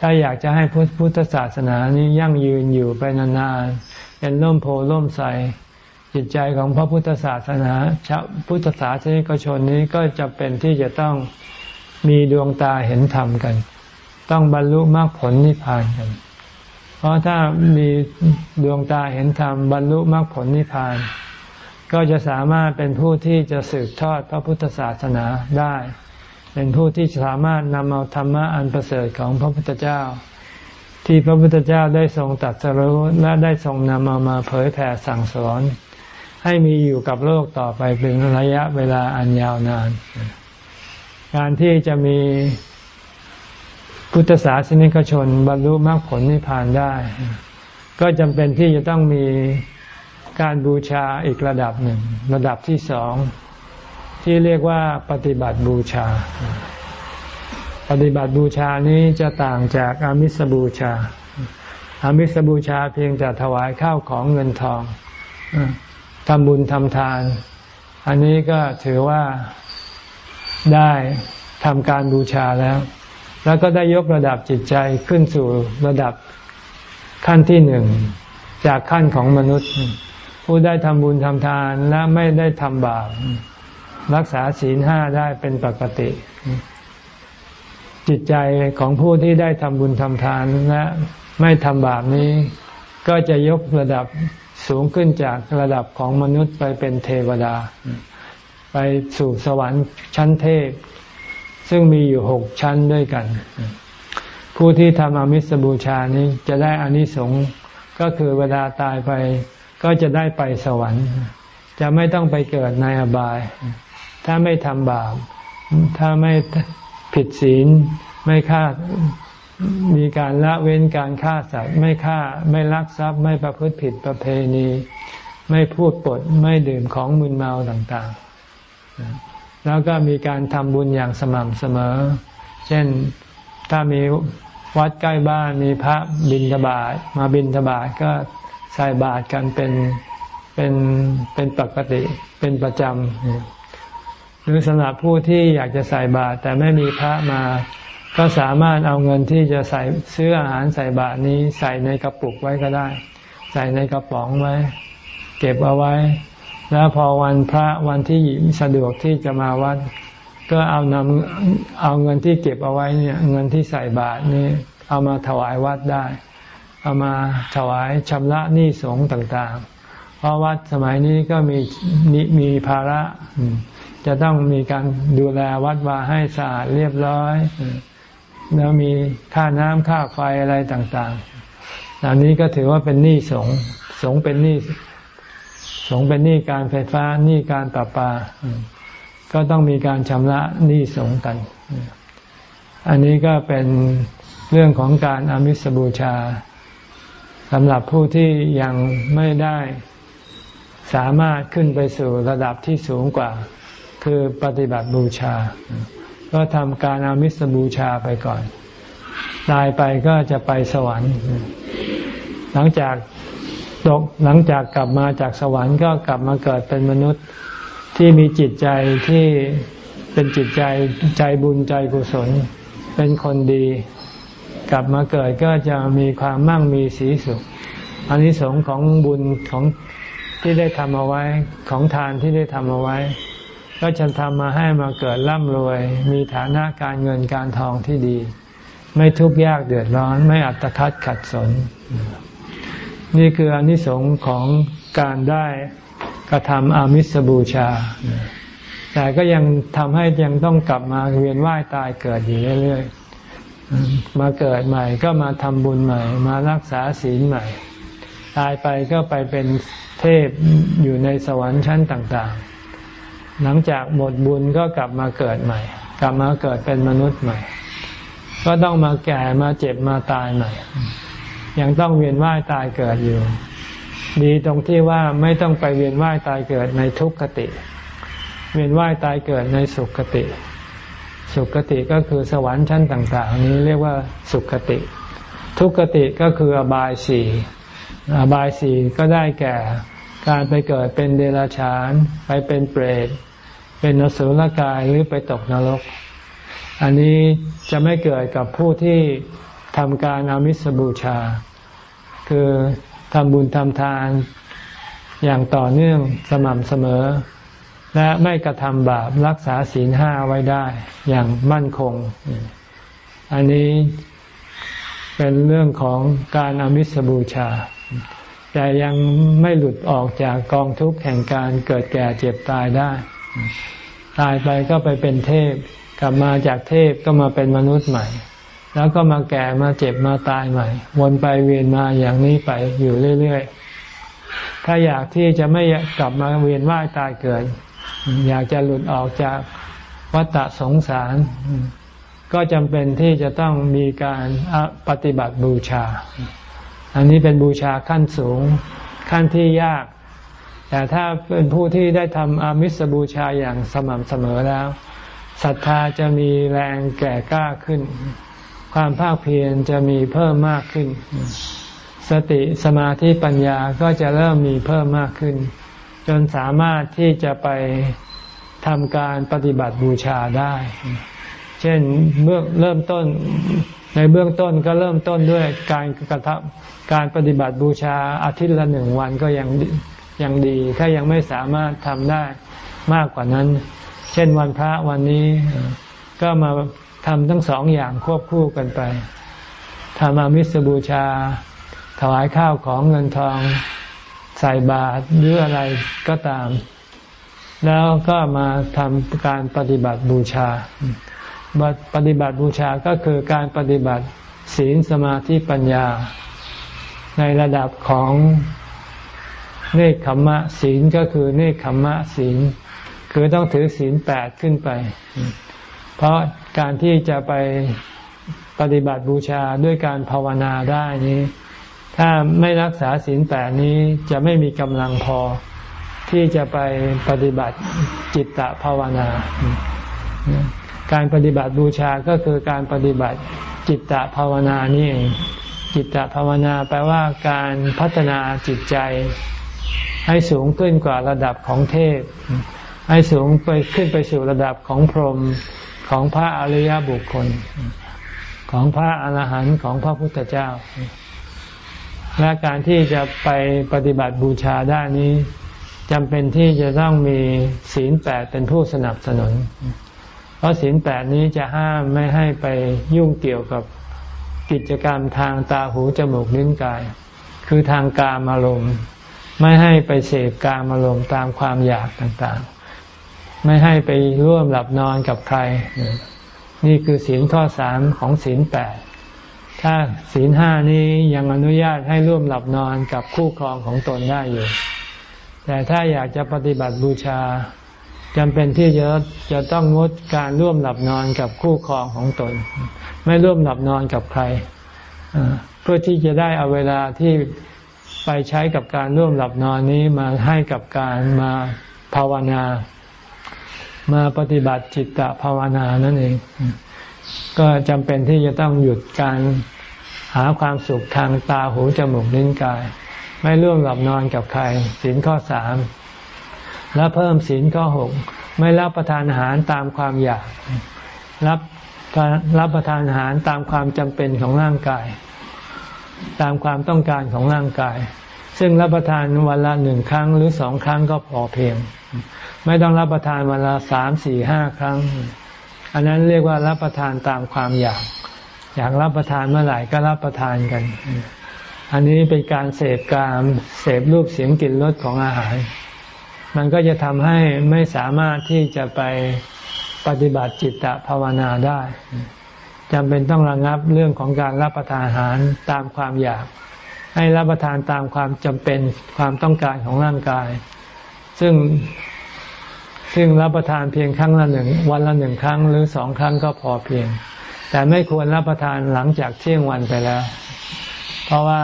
[SPEAKER 1] ถ้าอยากจะให้พุทธศาสนานี้ยั่งยืนอยู่ไปนานๆเป็นร่มโพล่มใสจิตใจของพระพุทธศาสนาชาวพุทธศาสนิกชนนี้ก็จะเป็นที่จะต้องมีดวงตาเห็นธรรมกัน ต้องบรรลุมรรคผลนิพพานกัน เพราะถ้ามีดวงตาเห็นธรรมบรรลุมรรคผลนิพพาน ก็จะสามารถเป็นผู้ที่จะสืบทอดพระพุทธศาสนาได้ เป็นผู้ที่สามารถนำเอาธรรมะอันประเสริฐของพระพุทธเจ้า ที่พระพุทธเจ้าได้ทรงตัดสรู้และได้ทรงนำเอามาเผยแผ่สั่งสอน ให้มีอยู่กับโลกต่อไปเป็นระยะเวลาอันยาวนาน การที่จะมีพุทธศาสนิกชนบรรลุมรรคผลนิพพานได้ ก็จำเป็นที่จะต้องมี การบูชาอีกระดับหนึ่ง ระดับที่สองที่เรียกว่าปฏิบัติบูชา ปฏิบัติบูชานี้จะต่างจากอามิสบูชา อามิสบูชาเพียงแต่ถวายข้าวของเงินทองทำบุญทำทาน อันนี้ก็ถือว่าได้ทำการบูชาแล้ว แล้วก็ได้ยกระดับจิตใจขึ้นสู่ระดับขั้นที่หนึ่งจากขั้นของมนุษย์ ผู้ได้ทำบุญทำทานและไม่ได้ทำบาปรักษาศีลห้าได้เป็นปกติ จิตใจของผู้ที่ได้ทำบุญทำทานและไม่ทำบาปนี้ ก็จะยกระดับสูงขึ้นจากระดับของมนุษย์ไปเป็นเทวดา ไปสู่สวรรค์ชั้นเทพ ซึ่งมีอยู่หกชั้นด้วยกัน ผู้ที่ทำอมิสบูชานี้จะได้อานิสงส์ก็คือเวลาตายไป ก็จะได้ไปสวรรค์ จะไม่ต้องไปเกิดในอบาย ถ้าไม่ทำบาป ถ้าไม่ผิดศีล ไม่ฆ่า มีการละเว้นการฆ่าสัตว์ ไม่ฆ่า ไม่ลักทรัพย์ ไม่ประพฤติผิดประเพณี ไม่พูดปด ไม่ดื่มของมึนเมาต่างๆ แล้วก็มีการทำบุญอย่างสม่ำเสมอ เช่น ถ้ามีวัดใกล้บ้านมีพระบิณฑบาตมาบิณฑบาตก็ ใส่บาตรกันเป็นเป็นเป็นปกติเป็นประจำหรือสำหรับผู้ที่อยากจะใส่บาตรแต่ไม่มีพระมา ก็สามารถเอาเงินที่จะใส่ซื้ออาหารใส่บาตรนี้ใส่ในกระปุกไว้ก็ได้ ใส่ในกระป๋องไว้ เก็บเอาไว้ แล้วพอวันพระวันที่สะดวกที่จะมาวัด ก็เอานำเอาเงินที่เก็บเอาไว้เนี่ยเงินที่ใส่บาตรนี้เอามาถวายวัดได้ เอามาถวายชำระหนี้สงต่างๆ เพราะวัดสมัยนี้ก็มีมีภาระ จะต้องมีการดูแลวัดวาให้สะอาดเรียบร้อย แล้วมีค่าน้ำค่าไฟอะไรต่างๆเหล่านี้ก็ถือว่าเป็นหนี้สงสงเป็นหนี้สงเป็นหนี้การไฟฟ้าหนี้การประปา ก็ต้องมีการชำระหนี้สงกัน อันนี้ก็เป็นเรื่องของการอามิสบูชา สำหรับผู้ที่ยังไม่ได้สามารถขึ้นไปสู่ระดับที่สูงกว่า คือปฏิบัติบูชา ก็ทำการอามิสบูชาไปก่อน ตายไปก็จะไปสวรรค์ หลังจากตกหลังจากกลับมาจากสวรรค์ก็กลับมาเกิดเป็นมนุษย์ที่มีจิตใจที่เป็นจิตใจใจบุญใจกุศล เป็นคนดี กลับมาเกิดก็จะมีความมั่งมีสีสุขอันนี้สงของบุญของที่ได้ทำเอาไว้ของทานที่ได้ทำเอาไว้ ก็จะทำมาให้มาเกิดร่ำรวย มีฐานะการเงินการทองที่ดี ไม่ทุกข์ยากเดือดร้อน ไม่อัตคัดขัดสน นี่คืออนิสงส์ของการได้กระทำอามิสบูชา แต่ก็ยังทำให้ยังต้องกลับมาเวียนว่ายตายเกิดอยู่เรื่อยๆ มาเกิดใหม่ก็มาทำบุญใหม่ มารักษาศีลใหม่ ตายไปก็ไปเป็นเทพอยู่ในสวรรค์ชั้นต่างๆ หลังจากหมดบุญก็กลับมาเกิดใหม่ กลับมาเกิดเป็นมนุษย์ใหม่ ก็ต้องมาแก่มาเจ็บมาตายใหม่ ยังต้องเวียนว่ายตายเกิดอยู่ ดีตรงที่ว่าไม่ต้องไปเวียนว่ายตายเกิดในทุกขติ เวียนว่ายตายเกิดในสุขติ สุขติก็คือสวรรค์ชั้นต่าง ๆ นี้เรียกว่าสุขติ ทุกขติก็คืออบายสี่อบายสี่ก็ได้แก่การไปเกิดเป็นเดรัจฉาน ไปเป็นเปรต เป็นนสุลกายหรือไปตกนรก อันนี้จะไม่เกิดกับผู้ที่ทำการอามิสบูชา คือทำบุญทำทานอย่างต่อเนื่องสม่ำเสมอ และไม่กระทำบาปรักษาศีลห้าไว้ได้อย่างมั่นคง อันนี้เป็นเรื่องของการอมิสบูชา แต่ยังไม่หลุดออกจากกองทุกข์แห่งการเกิดแก่เจ็บตายได้ ตายไปก็ไปเป็นเทพ กลับมาจากเทพก็มาเป็นมนุษย์ใหม่ แล้วก็มาแก่มาเจ็บมาตายใหม่ วนไปเวียนมาอย่างนี้ไปอยู่เรื่อยๆถ้าอยากที่จะไม่กลับมาเวียนว่ายตายเกิด อยากจะหลุดออกจากวัฏสงสาร ก็จำเป็นที่จะต้องมีการปฏิบัติบูชา อันนี้เป็นบูชาขั้นสูงขั้นที่ยาก แต่ถ้าเป็นผู้ที่ได้ทำอามิสบูชาอย่างสม่ำเสมอแล้วศรัทธาจะมีแรงแก่กล้าขึ้น ความภาคเพียรจะมีเพิ่มมากขึ้น สติสมาธิปัญญาก็จะเริ่มมีเพิ่มมากขึ้น จนสามารถที่จะไปทำการปฏิบัติบูชาได้ เช่นเมื่อเริ่มต้นในเบื้องต้นก็เริ่มต้นด้วยการกระทำการปฏิบัติบูชาอาทิตย์ละหนึ่งวันก็ยังยังดี ถ้ายังไม่สามารถทำได้มากกว่านั้น เช่นวันพระวันนี้ก็มาทำทั้งสองอย่างควบคู่กันไปทำมามิสบูชา ถวายข้าวของเงินทอง ใส่บาตรหรืออะไรก็ตาม แล้วก็มาทำการปฏิบัติบูชาปฏิบัติบูชาก็คือการปฏิบัติศีลสมาธิปัญญา ในระดับของเนคขมมะศีลก็คือเนคขมมะศีล คือต้องถือศีลแปดขึ้นไป เพราะการที่จะไปปฏิบัติบูชาด้วยการภาวนาได้นี้ ถ้าไม่รักษาศีลแปดนี้จะไม่มีกำลังพอ ที่จะไปปฏิบัติจิตตภาวนา การปฏิบัติบูชาก็คือการปฏิบัติจิตตภาวนานี่เองจิตตภาวนาแปลว่าการพัฒนาจิตใจ ให้สูงขึ้นกว่าระดับของเทพ ให้สูงไปขึ้นไปสู่ระดับของพรหมของพระอริยบุคคล ของพระอรหันต์ของพระพุทธเจ้า และการที่จะไปปฏิบัติบูชาได้นี้จำเป็นที่จะต้องมีศีลแปดเป็นผู้สนับสนุน เพราะศีลแปดนี้จะห้ามไม่ให้ไปยุ่งเกี่ยวกับกิจกรรมทางตาหูจมูกลิ้นกาย คือทางกามารมณ์ไม่ให้ไปเสพกามารมณ์ตามความอยากต่างๆ ไม่ให้ไปร่วมหลับนอนกับใคร นี่คือศีลข้อสามของศีลแปด ถ้าศีลห้านี้ยังอนุญาตให้ร่วมหลับนอนกับคู่ครองของตนได้อยู่ แต่ถ้าอยากจะปฏิบัติบูชาจำเป็นที่จะจะต้องงดการร่วมหลับนอนกับคู่ครองของตน ไม่ร่วมหลับนอนกับใคร เพื่อที่จะได้เอาเวลาที่ไปใช้กับการร่วมหลับนอนนี้มาให้กับการมาภาวนา มาปฏิบัติจิตตภาวนานั่นเอง ก็จำเป็นที่จะต้องหยุดการหาความสุขทางตาหูจมูกลิ้นกาย ไม่ร่วมหลับนอนกับใครสินข้อสามและเพิ่มศีลข้อหกไม่รับประทานอาหารตามความอยาก รับรรับประทานอาหารตามความจำเป็นของร่างกาย ตามความต้องการของร่างกาย ซึ่งรับประทานวันละหนึ่งครั้งหรือสองครั้งก็พอเพียง ไม่ต้องรับประทานวันละสามสี่ห้าครั้ง อันนั้นเรียกว่ารับประทานตามความอยาก อยากรับประทานเมื่อไหร่ก็รับประทานกัน อันนี้เป็นการเสพกามเสพรูปเสียงกลิ่นรสของอาหาร มันก็จะทำให้ไม่สามารถที่จะไปปฏิบัติจิตตภาวนาได้จำเป็นต้องระงับเรื่องของการรับประทานอาหารตามความอยาก ให้รับประทานตามความจำเป็นความต้องการของร่างกาย ซึ่ง ซึ่งรับประทานเพียงครั้งละหนึ่งวันละหนึ่งครั้งหรือสองครั้งก็พอเพียง แต่ไม่ควรรับประทานหลังจากเที่ยงวันไปแล้ว เพราะว่า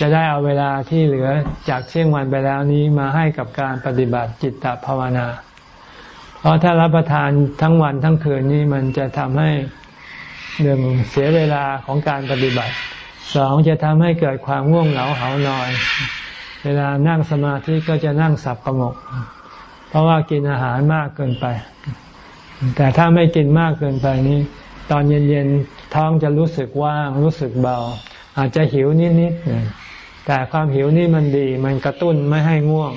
[SPEAKER 1] จะได้เอาเวลาที่เหลือจากเที่ยงวันไปแล้วนี้มาให้กับการปฏิบัติจิตตภาวนา เพราะถ้ารับประทานทั้งวันทั้งคืนนี้มันจะทำให้หนึ่งเสียเวลาของการปฏิบัติสองจะทำให้เกิดความง่วงเหงาเหานอน เวลานั่งสมาธิก็จะนั่งสับประงก เพราะว่ากินอาหารมากเกินไป แต่ถ้าไม่กินมากเกินไปนี้ ตอนเย็นๆท้องจะรู้สึกว่าง รู้สึกเบา อาจจะหิวนิดๆแต่ความหิวนี่มันดี มันกระตุ้นไม่ให้ง่วง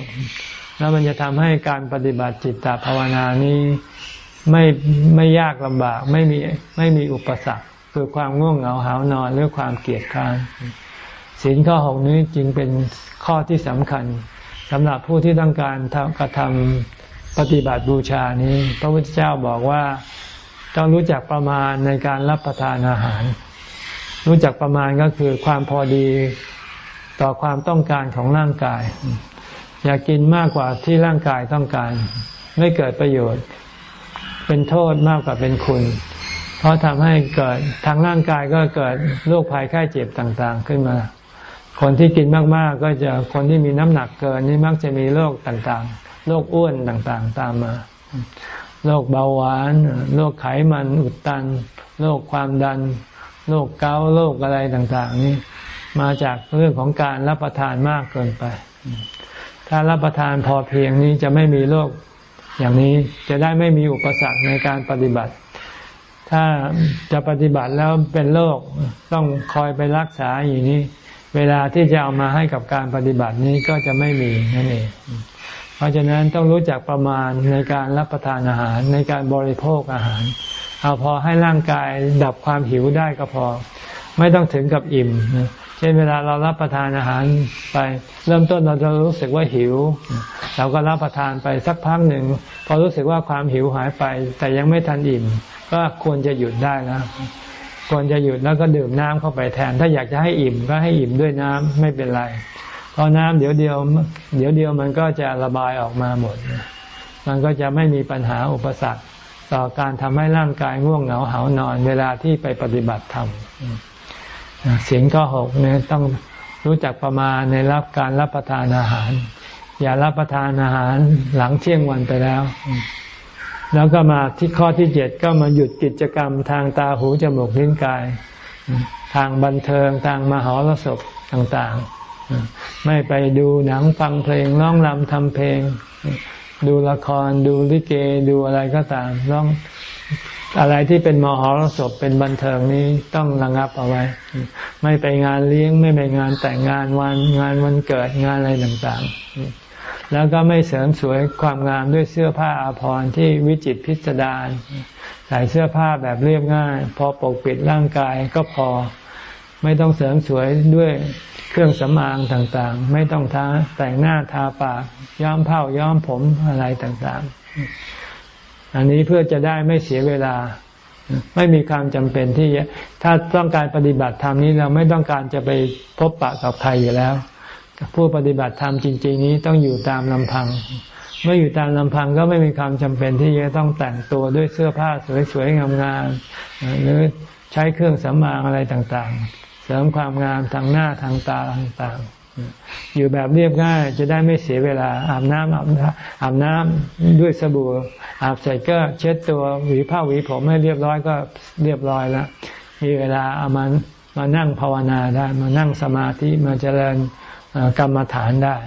[SPEAKER 1] แล้วมันจะทำให้การปฏิบัติจิตตภาวนานี้ไม่ไม่ยากลำบากไม่มีไม่มีอุปสรรค คือความง่วงเหงาหานอนหรือความเกียดคร้านศีลข้อหกนี้จึงเป็นข้อที่สำคัญ สำหรับผู้ที่ต้องการกระทำปฏิบัติบูชานี้ พระพุทธเจ้าบอกว่าต้องรู้จักประมาณในการรับประทานอาหาร รู้จักประมาณก็คือความพอดีต่อความต้องการของร่างกาย อย่ากกินมากกว่าที่ร่างกายต้องการ ไม่เกิดประโยชน์ เป็นโทษมากกว่าเป็นคุณ เพราะทำให้เกิดทางร่างกายก็เกิดโรคภัยไข้เจ็บต่าง ๆ ขึ้นมา คนที่กินมากๆ ก็จะคนที่มีน้ำหนักเกินนี่มักจะมีโรคต่างๆ โรคอ้วนต่างๆ ตามมา โรคเบาหวาน โรคไขมันอุดตัน โรคความดัน โรคเกาต์โรคอะไรต่างๆ นี่มาจากเรื่องของการรับประทานมากเกินไป ถ้ารับประทานพอเพียงนี้จะไม่มีโรคอย่างนี้จะได้ไม่มีอุปสรรคในการปฏิบัติ ถ้าจะปฏิบัติแล้วเป็นโรคต้องคอยไปรักษาอย่างนี้ เวลาที่จะเอามาให้กับการปฏิบัตินี้ก็จะไม่มีนั่นเอง เพราะฉะนั้นต้องรู้จักประมาณในการรับประทานอาหารในการบริโภคอาหาร เอาพอให้ร่างกายดับความหิวได้ก็พอ ไม่ต้องถึงกับอิ่ม เช่นเวลาเรารับประทานอาหารไป เริ่มต้นเราจะรู้สึกว่าหิว เราก็รับประทานไปสักพักหนึ่งพอรู้สึกว่าความหิวหายไป แต่ยังไม่ทันอิ่ม ก็ควรจะหยุดได้แล้ว ควรจะหยุดแล้วก็ดื่มน้ำเข้าไปแทน ถ้าอยากจะให้อิ่มก็ให้อิ่มด้วยน้ำไม่เป็นไรพอน้ำเดี๋ยวเดียว เดี๋ยวเดียวมันก็จะระบายออกมาหมด มันก็จะไม่มีปัญหาอุปสรรค ต่อการทำให้ร่างกายง่วงเหงาเหานอน เวลาที่ไปปฏิบัติธรรมสิ่งข้อหกเนี่ยต้องรู้จักประมาณในรับการรับประทานอาหาร อย่ารับประทานอาหารหลังเที่ยงวันไปแล้ว แล้วก็มาที่ข้อที่เจ็ดก็มาหยุดกิจกรรมทางตาหูจมูกลิ้นกาย ทางบันเทิงทางมหรสพต่างๆ ไม่ไปดูหนังฟังเพลงร้องรำทำเพลง ดูละครดูลิเกดูอะไรก็ตามร้องอะไรที่เป็นมหรสพเป็นบันเทิงนี้ต้องระงับเอาไว้ ไม่ไปงานเลี้ยงไม่ไปงานแต่งงานวันงานวันเกิดงานอะไรต่างๆ แล้วก็ไม่เสริมสวยความงามด้วยเสื้อผ้าอาภรณ์ที่วิจิตพิสดารใส่เสื้อผ้าแบบเรียบง่าย พอปกปิดร่างกายก็พอ ไม่ต้องเสริมสวยด้วยเครื่องสำอางต่างๆ ไม่ต้องทาแต่งหน้าทาปาก ย้อมเผ้าย้อมผมอะไรต่างๆ อันนี้เพื่อจะได้ไม่เสียเวลา ไม่มีความจำเป็นที่ถ้าต้องการปฏิบัติธรรมนี้เราไม่ต้องการจะไปพบปะกับใครอยู่แล้ว ผู้ปฏิบัติธรรมจริง ๆ นี้ต้องอยู่ตามลำพัง เมื่ออยู่ตามลำพังก็ไม่มีความจำเป็นที่จะต้องแต่งตัวด้วยเสื้อผ้าสวยๆงามๆหรือใช้เครื่องสำอางอะไรต่างๆ เสริมความงามทางหน้าทางตาต่างๆ อยู่แบบเรียบง่ายจะได้ไม่เสียเวลาอาบน้ำอาบอาบน้ำด้วยสบู่อาบเสร็จก็เช็ดตัวหวีผ้าหวีผมให้เรียบร้อยก็เรียบร้อยแล้วมีเวลาเอามามานั่งภาวนาได้มานั่งสมาธิมาเจริญ กรรมฐานได้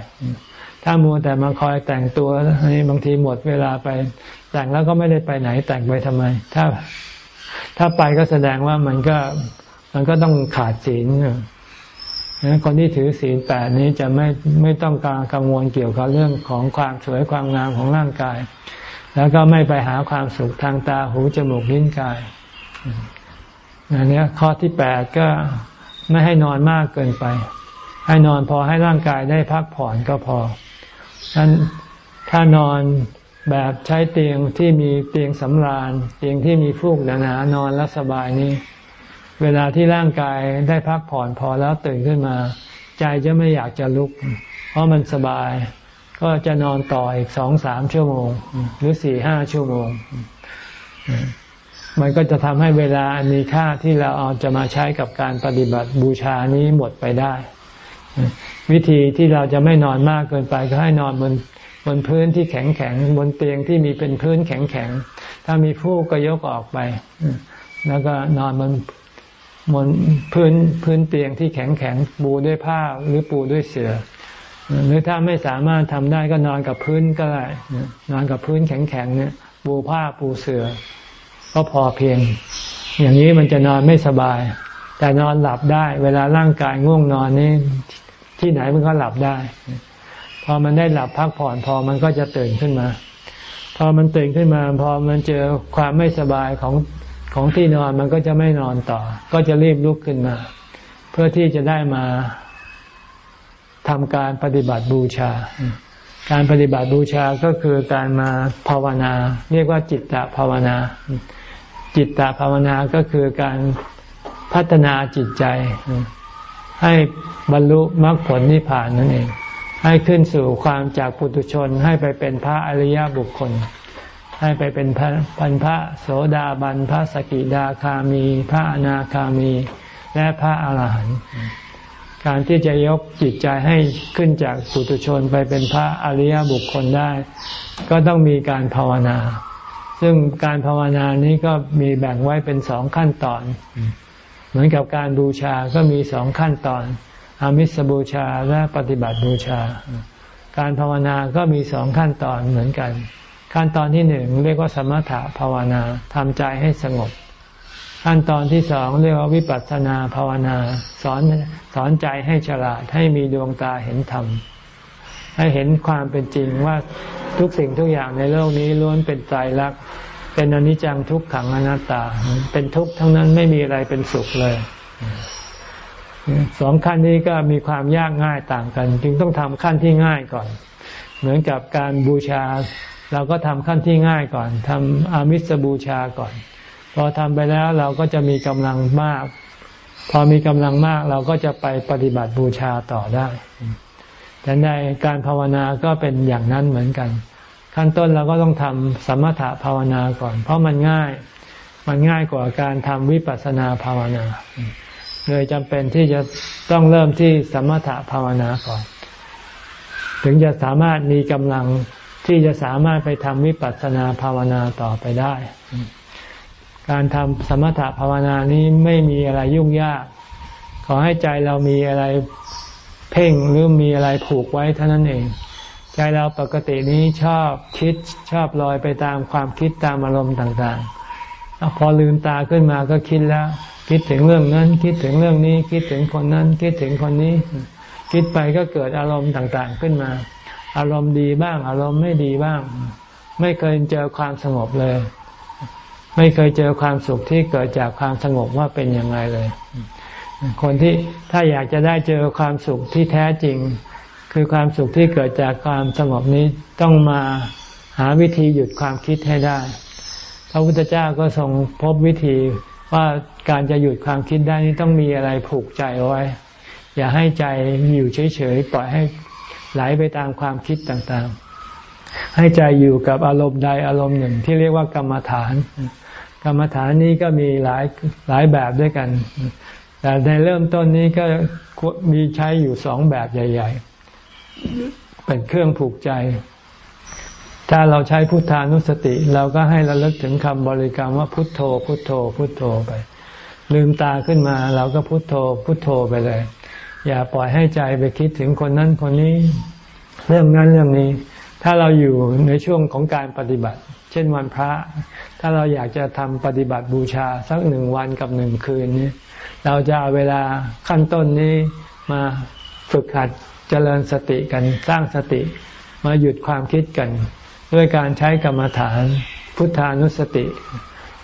[SPEAKER 1] ถ้ามัวแต่มาคอยแต่งตัวนี่บางทีหมดเวลาไป แต่งแล้วก็ไม่ได้ไปไหนแต่งไปทำไม ถ้า ถ้าไปก็แสดงว่ามันก็มันก็ต้องขาดศีลคนที่ถือศีลแปดนี้จะไม่ไม่ต้องการกังวลเกี่ยวกับเรื่องของความสวยความงามของร่างกาย แล้วก็ไม่ไปหาความสุขทางตาหูจมูกลิ้นกายอันนี้ข้อที่แปดก็ไม่ให้นอนมากเกินไป ให้นอนพอให้ร่างกายได้พักผ่อนก็พอฉะนั้นถ้านอนแบบใช้เตียงที่มีเตียงสำราญ เตียงที่มีฟูกหนาๆนอนแล้วสบายนี้ เวลาที่ร่างกายได้พักผ่อนพอแล้วตื่นขึ้นมา ใจจะไม่อยากจะลุก เพราะมันสบาย ก็จะนอนต่ออีกสองสามชั่วโมง หรือสี่ห้าชั่วโมง มันก็จะทำให้เวลาอันมีค่าที่เราเอาจะมาใช้กับการปฏิบัติบูชานี้หมดไปได้ วิธีที่เราจะไม่นอนมากเกินไปก็ให้นอนบนบนพื้นที่แข็งแข็งบนเตียงที่มีเป็นพื้นแข็งแข็งถ้ามีผู้ก็ยกออกไป แล้วก็นอนบนบนพื้นพื้นเตียงที่แข็งแข็งปูด้วยผ้าหรือปูด้วยเสือ่อหรือถ้าไม่สามารถทำได้ก็นอนกับพื้นก็ได้นอนกับพื้นแข็งแข็งเนี่ยปูผ้าปูเสือ่อก็พอเพียง อย่างนี้มันจะนอนไม่สบาย แต่นอนหลับได้ เวลาร่างกายง่วงนอนนี่ ที่ไหนมันก็หลับได้ พอมันได้หลับพักผ่อนพอมันก็จะตื่นขึ้นมา พอมันตื่นขึ้นมา พอมันเจอความไม่สบายของของที่นอนมันก็จะไม่นอนต่อ ก็จะรีบลุกขึ้นมา เพื่อที่จะได้มาทำการปฏิบัติบูชา การปฏิบัติบูชาก็คือการมาภาวนา เรียกว่าจิตตภาวนา จิตตภาวนาก็คือการพัฒนาจิตใจ ให้บรรลุมรรคผลนิพพานนั่นเอง ให้ขึ้นสู่ความจากปุถุชนให้ไปเป็นพระอริยบุคคล ให้ไปเป็นพันพระโสดาบันพระสกิดาคามี พระอนาคามี และพระอาหารหันต์การที่จะยกจิตใจให้ขึ้นจากปุถุชนไปเป็นพระอริยบุคคลได้ ก็ต้องมีการภาวนา ซึ่งการภาวนานี้ก็มีแบ่งไว้เป็นสองขั้นตอน เหมือนกับการบูชาก็มีสองขั้นตอน อามิสบูชาและปฏิบัติบูชา การภาวนาก็มีสองขั้นตอนเหมือนกัน ขั้นตอนที่หนึ่งเรียกว่าสมถะภาวนาทำใจให้สงบ ขั้นตอนที่สองเรียกว่าวิปัสสนาภาวนา สอนสอนใจให้ฉลาดให้มีดวงตาเห็นธรรมให้เห็นความเป็นจริงว่าทุกสิ่งทุกอย่างในโลกนี้ล้วนเป็นใจรัก เป็นอนิจจังทุกขังอนัตตา เป็นทุกข์ทั้งนั้นไม่มีอะไรเป็นสุขเลยสองขั้นนี้ก็มีความยากง่ายต่างกัน จึงต้องทำขั้นที่ง่ายก่อน เหมือนกับการบูชา เราก็ทำขั้นที่ง่ายก่อนทำอามิสบูชาก่อน พอทำไปแล้วเราก็จะมีกำลังมาก พอมีกำลังมากเราก็จะไปปฏิบัติบูชาต่อได้แต่ในการภาวนาก็เป็นอย่างนั้นเหมือนกัน ขั้นต้นเราก็ต้องทำสมถะภาวนาก่อน เพราะมันง่าย มันง่ายกว่าการทำวิปัสสนาภาวนา เลยจำเป็นที่จะต้องเริ่มที่สมถะภาวนาก่อน ถึงจะสามารถมีกำลังที่จะสามารถไปทำวิปัสสนาภาวนาต่อไปได้ การทำสมถะภาวนานี้ไม่มีอะไรยุ่งยาก ขอให้ใจเรามีอะไรเพ่งหรือมีอะไรผูกไว้เท่านั้นเอง ใจเราปกตินี้ชอบคิดชอบลอยไปตามความคิดตามอารมณ์ต่างๆ พอลืมตาขึ้นมาก็คิดแล้ว คิดถึงเรื่องนั้น คิดถึงเรื่องนี้ คิดถึงคนนั้น คิดถึงคนนี้ คิดไปก็เกิดอารมณ์ต่างๆขึ้นมา อารมณ์ดีบ้าง อารมณ์ไม่ดีบ้าง ไม่เคยเจอความสงบเลย ไม่เคยเจอความสุขที่เกิดจากความสงบว่าเป็นยังไงเลย คนที่ถ้าอยากจะได้เจอความสุขที่แท้จริง คือความสุขที่เกิดจากความสงบนี้ต้องมาหาวิธีหยุดความคิดให้ได้ พระพุทธเจ้าก็ทรงพบวิธีว่าการจะหยุดความคิดได้นี้ต้องมีอะไรผูกใจเอาไว้ อย่าให้ใจอยู่เฉยๆปล่อยให้ไหลไปตามความคิดต่างๆ ให้ใจอยู่กับอารมณ์ใดอารมณ์หนึ่งที่เรียกว่ากรรมฐาน กรรมฐานนี้ก็มีหลายหลายแบบด้วยกัน แต่ในเริ่มต้นนี้ก็มีใช้อยู่สองแบบใหญ่ ๆ เป็นเครื่องผูกใจ ถ้าเราใช้พุทธานุสติ เราก็ให้ระลึกถึงคำบริกรรมว่าพุทโธ พุทโธ พุทโธไป ลืมตาขึ้นมา เราก็พุทโธ พุทโธไปเลย อย่าปล่อยให้ใจไปคิดถึงคนนั้นคนนี้ เรื่องนั้นเรื่องนี้ ถ้าเราอยู่ในช่วงของการปฏิบัติ เช่นวันพระ ถ้าเราอยากจะทำปฏิบัติบูชาสักหนึ่งวันกับหนึ่งคืนนี้เราจะเอาเวลาขั้นต้นนี้มาฝึกหัด เจริญสติกันสร้างสติมาหยุดความคิดกัน ด้วยการใช้กรรมฐานพุทธานุสติ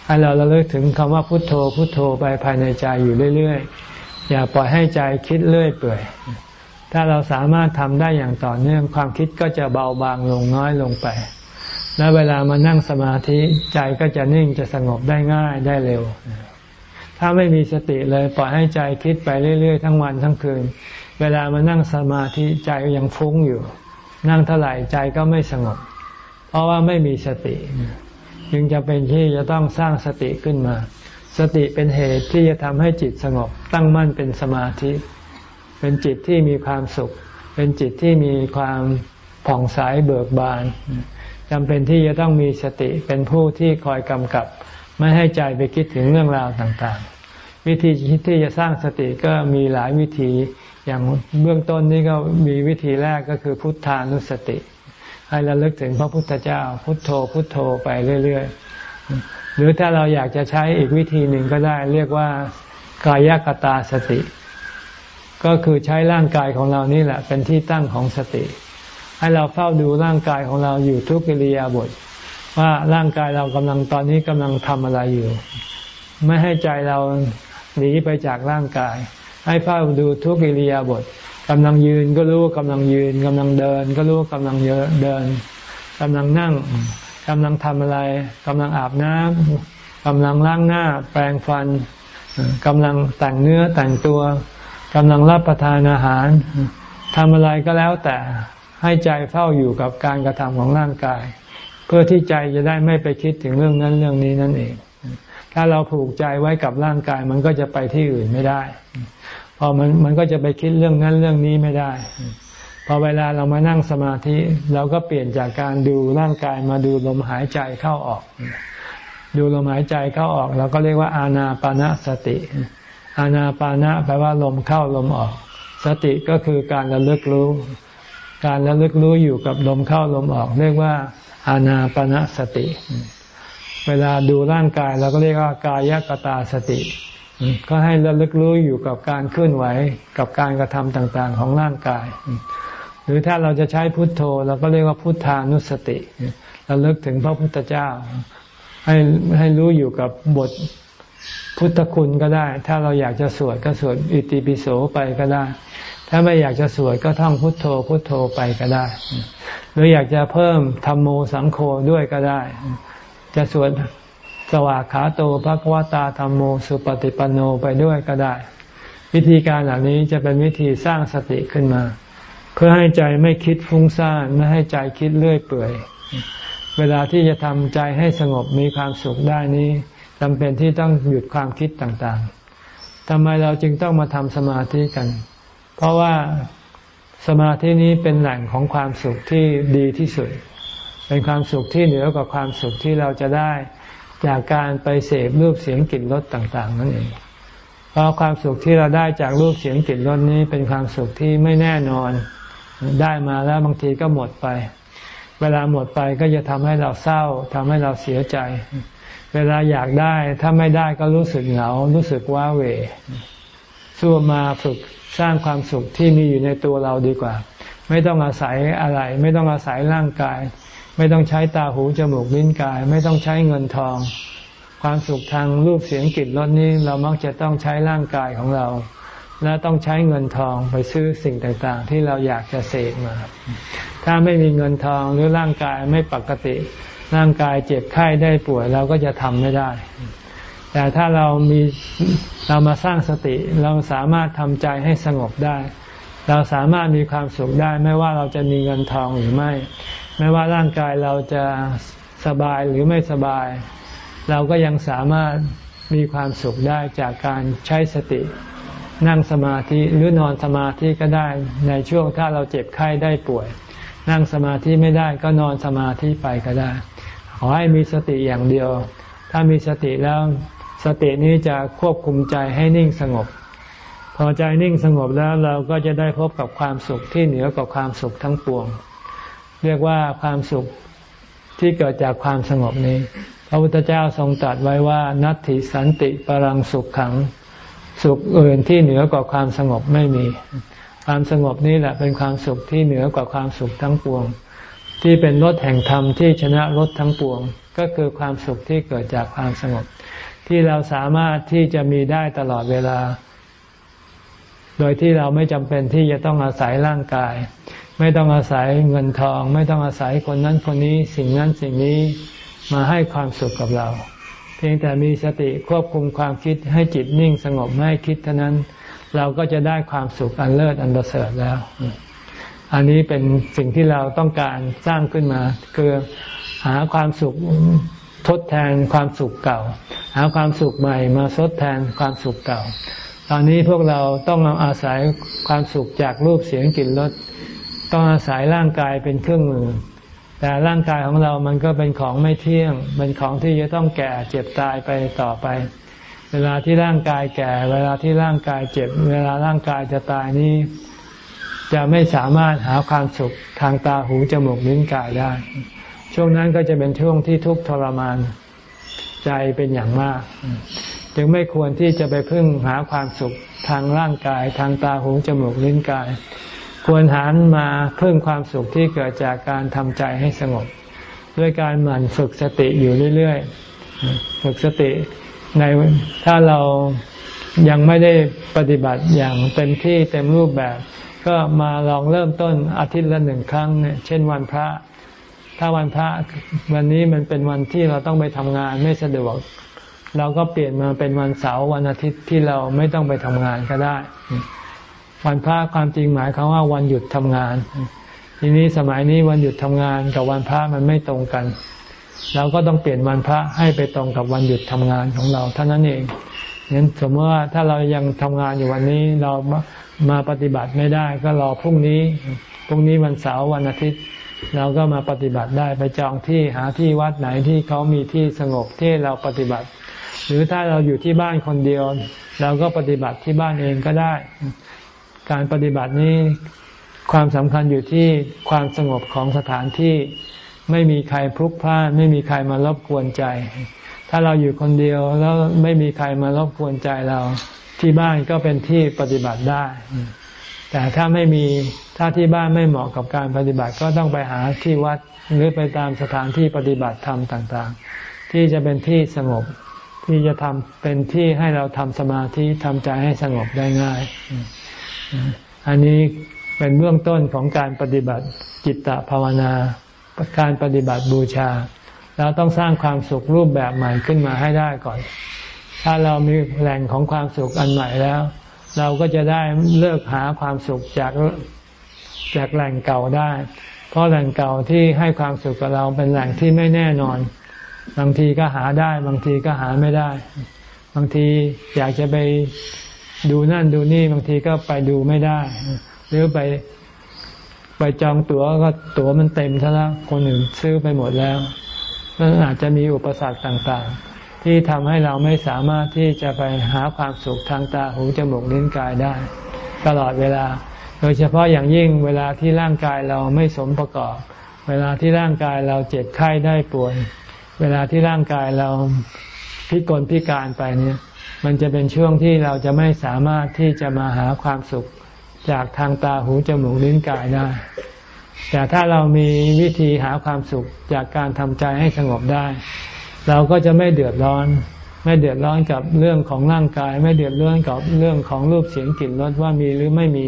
[SPEAKER 1] ให้เราระลึกถึงคำว่าพุทโธพุทโธไปภายในใจอยู่เรื่อยๆ อย่าปล่อยให้ใจคิดเรื่อยเปื่อย ถ้าเราสามารถทำได้อย่างต่อเนื่องความคิดก็จะเบาบางลงน้อยลงไป และเวลามานั่งสมาธิใจก็จะนิ่งจะสงบได้ง่ายได้เร็ว ถ้าไม่มีสติเลยปล่อยให้ใจคิดไปเรื่อย ๆ ทั้งวันทั้งคืน เวลามานั่งสมาธิใจยังฟุ้งอยู่ นั่งเท่าไหร่ใจก็ไม่สงบ เพราะว่าไม่มีสติ จึงจะเป็นที่จะต้องสร้างสติขึ้นมา สติเป็นเหตุที่จะทำให้จิตสงบ ตั้งมั่นเป็นสมาธิ เป็นจิตที่มีความสุข เป็นจิตที่มีความผ่องใสเบิกบานจำเป็นที่จะต้องมีสติเป็นผู้ที่คอยกำกับ ไม่ให้ใจไปคิดถึงเรื่องราวต่างๆ วิธีที่จะสร้างสติก็มีหลายวิธี อย่างเบื้องต้นนี้ก็มีวิธีแรกก็คือพุทธานุสติ ให้ระลึกถึงพระพุทธเจ้า พุทโธ พุทโธไปเรื่อย ๆ หรือถ้าเราอยากจะใช้อีกวิธีหนึ่งก็ได้ เรียกว่ากายกตาสติ ก็คือใช้ร่างกายของเรานี่แหละ เป็นที่ตั้งของสติ ให้เราเฝ้าดูร่างกายของเราอยู่ทุกกิริยาบท ว่าร่างกายเรากำลังตอนนี้กำลังทำอะไรอยู่ ไม่ให้ใจเราหนีไปจากร่างกาย ให้เฝ้าดูทุกกิริยาบทกำลังยืนก็รู้ว่ากำลังยืนกำลังเดิน ก็รู้ว่ากำลังเดินกำลังนั่งกำลังทำอะไรกำลังอาบน้ำกำลังล้างหน้า แปรงฟันกำลังแต่งเนื้อแต่งตัวกำลังรับประทานอาหารทำอะไรก็แล้วแต่ให้ใจเฝ้าอยู่กับการกระทำของร่างกาย เพื่อที่ใจจะได้ไม่ไปคิดถึงเรื่องนั้นเรื่องนี้นั่นเอง ถ้าเราผูกใจไว้กับร่างกายมันก็จะไปที่อื่นไม่ได้ อมันมันก็จะไปคิดเรื่องนั้นเรื่องนี้ไม่ได้ พอเวลาเรามานั่งสมาธิ เราก็เปลี่ยนจากการดูร่างกายมาดูลมหายใจเข้าออก ดูลมหายใจเข้าออก เราก็เรียกว่าอานาปานาสติ อานาปานะแปลว่าลมเข้าลมออก สติก็คือการระลึกรู้ การระลึกรู้อยู่กับลมเข้าลมออก เรียกว่าอานาปานสติ เวลาดูร่างกายเราก็เรียกว่ากายกตาสติ ก็ให้ระลึกรู้อยู่กับการเคลื่อนไหวกับการกระทำต่างๆ ของร่างกาย หรือถ้าเราจะใช้พุทโธเราก็เรียกว่าพุทธานุสติเราเลิกถึงพระพุทธเจ้า ให้ให้รู้อยู่กับบทพุทธคุณก็ได้ ถ้าเราอยากจะสวดก็สวดอิติปิโสไปก็ได้ ถ้าไม่อยากจะสวดก็ท่องพุทโธพุทโธไปก็ได้ หรืออยากจะเพิ่มธรรมโมสังโฆด้วยก็ได้ จะสวด สวากขาโตภควตาธรรมโมสุปฏิปันโนไปด้วยก็ได้ วิธีการเหล่านี้จะเป็นวิธีสร้างสติขึ้นมา เพื่อให้ใจไม่คิดฟุ้งซ่านไม่ให้ใจคิดเลื่อยเปื่อย เวลาที่จะทำใจให้สงบมีความสุขได้นี้จำเป็นที่ต้องหยุดความคิดต่างๆทำไมเราจึงต้องมาทำสมาธิกัน เพราะว่าสมาธินี้เป็นแหล่งของความสุขที่ดีที่สุด เป็นความสุขที่เหนือกว่าความสุขที่เราจะได้ จากการไปเสพรูปเสียงกลิ่นรสต่าง ๆ นั่นเอง เพราะความสุขที่เราได้จากรูปเสียงกลิ่นรสนี้เป็นความสุขที่ไม่แน่นอน ได้มาแล้วบางทีก็หมดไป เวลาหมดไปก็จะทำให้เราเศร้าทำให้เราเสียใจ เวลาอยากได้ถ้าไม่ได้ก็รู้สึกเหงา รู้สึกว้าเหวสู้มาฝึกสร้างความสุขที่มีอยู่ในตัวเราดีกว่า ไม่ต้องอาศัยอะไร ไม่ต้องอาศัยร่างกาย ไม่ต้องใช้ตาหูจมูกลิ้นกาย ไม่ต้องใช้เงินทอง ความสุขทางรูปเสียงกลิ่นรสนี้เรามักจะต้องใช้ร่างกายของเรา และต้องใช้เงินทองไปซื้อสิ่งต่างๆ ที่เราอยากจะเสกมา ถ้าไม่มีเงินทองหรือร่างกายไม่ปกติ ร่างกายเจ็บไข้ได้ป่วยเราก็จะทำไม่ได้ แต่ถ้าเรามีเรามาสร้างสติเราสามารถทำใจให้สงบได้เราสามารถมีความสุขได้ไม่ว่าเราจะมีเงินทองหรือไม่ ไม่ว่าร่างกายเราจะสบายหรือไม่สบาย เราก็ยังสามารถมีความสุขได้จากการใช้สติ นั่งสมาธิหรือนอนสมาธิก็ได้ในช่วงถ้าเราเจ็บไข้ได้ป่วย นั่งสมาธิไม่ได้ก็นอนสมาธิไปก็ได้ ขอให้มีสติอย่างเดียว ถ้ามีสติแล้วสตินี้จะควบคุมใจให้นิ่งสงบ พอใจนิ่งสงบแล้วเราก็จะได้พบกับความสุขที่เหนือกว่าความสุขทั้งปวง เรียกว่าความสุขที่เกิดจากความสงบนี้ พระพุทธเจ้าทรงตรัสไว้ว่า นัตถิสันติปรังสุขขัง สุขอื่นที่เหนือกว่าความสงบไม่มี ความสงบนี้แหละเป็นความสุขที่เหนือกว่าความสุขทั้งปวง ที่เป็นรถแห่งธรรมที่ชนะรถทั้งปวง ก็คือความสุขที่เกิดจากความสงบ ที่เราสามารถที่จะมีได้ตลอดเวลา โดยที่เราไม่จำเป็นที่จะต้องอาศัยร่างกาย ไม่ต้องอาศัยเงินทอง ไม่ต้องอาศัยคนนั้นคนนี้สิ่งนั้นสิ่งนี้มาให้ความสุขกับเรา เพียงแต่มีสติควบคุมความคิดให้จิตนิ่งสงบไม่ให้คิดเท่านั้น เราก็จะได้ความสุขอันเลิศอันประเสริฐแล้ว อันนี้เป็นสิ่งที่เราต้องการสร้างขึ้นมา คือหาความสุขทดแทนความสุขเก่า หาความสุขใหม่มาทดแทนความสุขเก่า ตอนนี้พวกเราต้องอาศัยความสุขจากรูปเสียงกลิ่นรส ต้องอาศัยร่างกายเป็นเครื่องมือ แต่ร่างกายของเรามันก็เป็นของไม่เที่ยง เป็นของที่จะต้องแก่เจ็บตายไปต่อไป เวลาที่ร่างกายแก่ เวลาที่ร่างกายเจ็บ เวลาร่างกายจะตายนี้ จะไม่สามารถหาความสุขทางตาหูจมูกลิ้นกายได้ ช่วงนั้นก็จะเป็นช่วงที่ทุกข์ทรมานใจเป็นอย่างมาก จึงไม่ควรที่จะไปพึ่งหาความสุขทางร่างกาย ทางตาหูจมูกลิ้นกาย ควรหันมาเพึ่งความสุขที่เกิดจากการทำใจให้สงบ ด้วยการหมั่นฝึกสติอยู่เรื่อยๆ ฝึกสติในถ้าเรายังไม่ได้ปฏิบัติอย่างเต็มที่เต็มรูปแบบ ก็มาลองเริ่มต้นอาทิตย์ละหนึ่งครั้งเนี่ยเช่นวันพระ ถ้าวันพระวันนี้มันเป็นวันที่เราต้องไปทำงานไม่สะดวก เราก็เปลี่ยนมาเป็นวันเสาร์วันอาทิตย์ที่เราไม่ต้องไปทำงานก็ได้ วันพระความจริงหมายความว่าวันหยุดทำงาน ทีนี้สมัยนี้วันหยุดทำงานกับวันพระมันไม่ตรงกัน เราก็ต้องเปลี่ยนวันพระให้ไปตรงกับวันหยุดทำงานของเราเท่านั้นเองงั้นสมมติว่าถ้าเรายังทำงานอยู่วันนี้เรามาปฏิบัติไม่ได้ก็รอพรุ่งนี้พรุ่งนี้วันเสาร์วันอาทิตย์ เราก็มาปฏิบัติได้ไปจองที่หาที่วัดไหนที่เขามีที่สงบที่เราปฏิบัติ หรือถ้าเราอยู่ที่บ้านคนเดียว เราก็ปฏิบัติที่บ้านเองก็ได้ การปฏิบัตินี้ความสำคัญอยู่ที่ความสงบของสถานที่ไม่มีใครพลุกพล่านไม่มีใครมารบกวนใจ ถ้าเราอยู่คนเดียวแล้วไม่มีใครมารบกวนใจเรา ที่บ้านก็เป็นที่ปฏิบัติได้ แต่ถ้าไม่มีถ้าที่บ้านไม่เหมาะกับการปฏิบัติก็ต้องไปหาที่วัดหรือไปตามสถานที่ปฏิบัติธรรมต่างๆ ที่จะเป็นที่สงบที่จะทำเป็นที่ให้เราทำสมาธิทำใจให้สงบได้ง่าย อันนี้เป็นเบื้องต้นของการปฏิบัติจิตตภาวนา การปฏิบัติบูชาเราต้องสร้างความสุขรูปแบบใหม่ขึ้นมาให้ได้ก่อน ถ้าเรามีแหล่งของความสุขอันใหม่แล้ว เราก็จะได้เลิกหาความสุขจากจากแหล่งเก่าได้ เพราะแหล่งเก่าที่ให้ความสุขกับเราเป็นแหล่งที่ไม่แน่นอน บางทีก็หาได้ บางทีก็หาไม่ได้ บางทีอยากจะไป ดูนั่นดูนี่บางทีก็ไปดูไม่ได้ หรือไปไปจองตั๋วก็ตั๋วมันเต็มซะแล้วคนอื่นซื้อไปหมดแล้วนั่นอาจจะมีอุปสรรคต่างๆ ที่ทำให้เราไม่สามารถที่จะไปหาความสุขทางตาหูจมูกลิ้นกายได้ ตลอดเวลา โดยเฉพาะอย่างยิ่งเวลาที่ร่างกายเราไม่สมประกอบ เวลาที่ร่างกายเราเจ็บไข้ได้ป่วย เวลาที่ร่างกายเราพิกลพิการไปเนี่ย มันจะเป็นช่วงที่เราจะไม่สามารถที่จะมาหาความสุขจากทางตาหูจมูกลิ้นกายได้ แต่ถ้าเรามีวิธีหาความสุขจากการทำใจให้สงบได้ เราก็จะไม่เดือดร้อน ไม่เดือดร้อนกับเรื่องของร่างกาย ไม่เดือดร้อนกับเรื่องของรูปเสียงกลิ่นรสว่ามีหรือไม่มี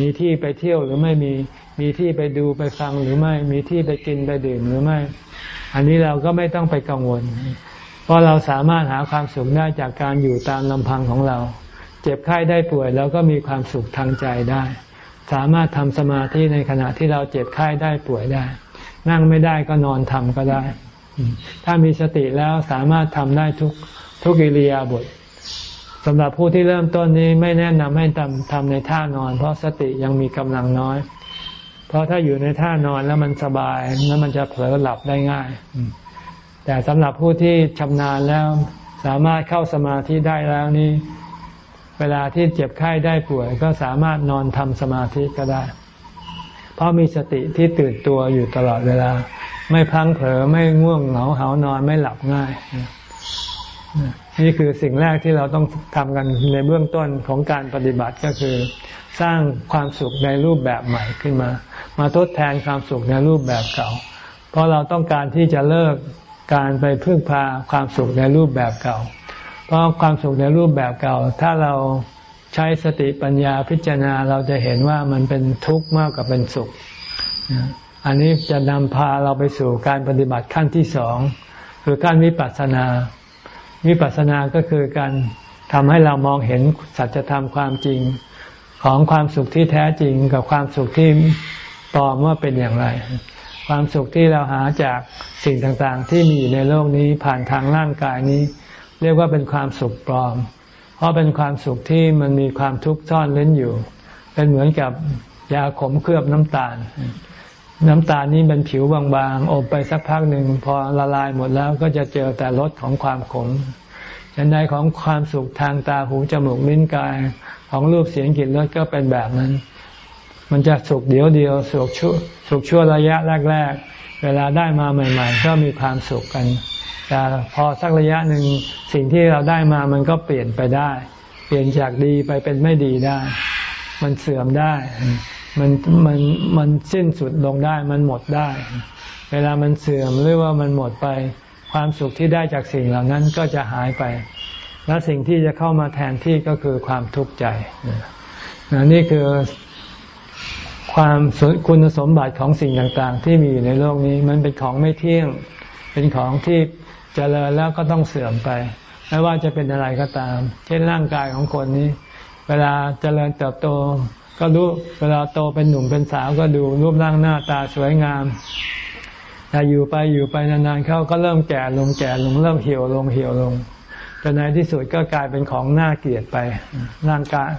[SPEAKER 1] มีที่ไปเที่ยวหรือไม่มีมีที่ไปดูไปฟังหรือไม่มีที่ไปกินไปดื่มหรือไม่ อันนี้เราก็ไม่ต้องไปกังวล เพราะเราสามารถหาความสุขได้จากการอยู่ตามลำพังของเรา เจ็บไข้ได้ป่วยแล้วก็มีความสุขทางใจได้ สามารถทำสมาธิในขณะที่เราเจ็บไข้ได้ป่วยได้ นั่งไม่ได้ก็นอนทำก็ได้ ถ้ามีสติแล้วสามารถทำได้ทุกทุกิริยาบทสำหรับผู้ที่เริ่มต้นนี้ไม่แนะนำให้ทำทำในท่านอน เพราะสติยังมีกำลังน้อย เพราะถ้าอยู่ในท่านอนแล้วมันสบายแล้วมันจะเผลอหลับได้ง่าย แต่สำหรับผู้ที่ชำนาญแล้วสามารถเข้าสมาธิได้แล้วนี้ เวลาที่เจ็บไข้ได้ป่วย ก็สามารถนอนทำสมาธิก็ได้ เพราะมีสติที่ตื่นตัวอยู่ตลอดเวลา ไม่พังเผลอไม่ง่วงเหงาเหานอนไม่หลับง่ายนี่คือสิ่งแรกที่เราต้องทำกันในเบื้องต้นของการปฏิบัติก็คือ สร้างความสุขในรูปแบบใหม่ขึ้นมา มาทดแทนความสุขในรูปแบบเก่า เพราะเราต้องการที่จะเลิก การไปพึ่งพาความสุขในรูปแบบเก่า เพราะความสุขในรูปแบบเก่า ถ้าเราใช้สติปัญญาพิจารณาเราจะเห็นว่ามันเป็นทุกข์มากกว่าเป็นสุข อันนี้จะนำพาเราไปสู่การปฏิบัติขั้นที่สองคือขั้นวิปัสสนา วิปัสสนาก็คือการทำให้เรามองเห็นสัจธรรมความจริงของความสุขที่แท้จริงกับความสุขที่ปลอมว่าเป็นอย่างไร ความสุขที่เราหาจากสิ่งต่างๆ ที่มีอยู่ในโลกนี้ผ่านทางร่างกายนี้ เรียกว่าเป็นความสุขปลอม เพราะเป็นความสุขที่มันมีความทุกข์ซ่อนเล้นอยู่ เป็นเหมือนกับยาขมเคลือบน้ำตาล น้ำตาลนี้เป็นผิวบางๆ อบไปสักพักหนึ่งพอละลายหมดแล้วก็จะเจอแต่รสของความขมฉันใดของความสุขทางตาหูจมูกลิ้นกายของรูปเสียงกลิ่นรสก็เป็นแบบนั้น มันจะสุขเดียวเดียวสุขชั่วสุขชั่วระยะแรก ๆ เวลาได้มาใหม่ ๆ ก็มีความสุขกันแต่พอสักระยะหนึ่งสิ่งที่เราได้มามันก็เปลี่ยนไปได้ เปลี่ยนจากดีไปเป็นไม่ดีได้ มันเสื่อมได้ มันมันมันสิ้นสุดลงได้ มันหมดได้ เวลามันเสื่อมหรือว่ามันหมดไป ความสุขที่ได้จากสิ่งเหล่านั้นก็จะหายไป และสิ่งที่จะเข้ามาแทนที่ก็คือความทุกข์ใจนี่คือ ความคุณสมบัติของสิ่งต่างๆ ที่มีอยู่ในโลกนี้ มันเป็นของไม่เที่ยง เป็นของที่เจริญแล้วก็ต้องเสื่อมไป ไม่ว่าจะเป็นอะไรก็ตาม เช่นร่างกายของคนนี้ เวลาเจริญเติบโต ก็รู้เวลาโตเป็นหนุ่มเป็นสาวก็ดูรูปร่างหน้าตาสวยงามแต่อยู่ไปอยู่ไปนานๆเขาก็เริ่มแก่ลงแก่ลงเริ่มเหี่ยวลงเหี่ยวลง จนในที่สุดก็กลายเป็นของน่าเกลียดไปร่างกาย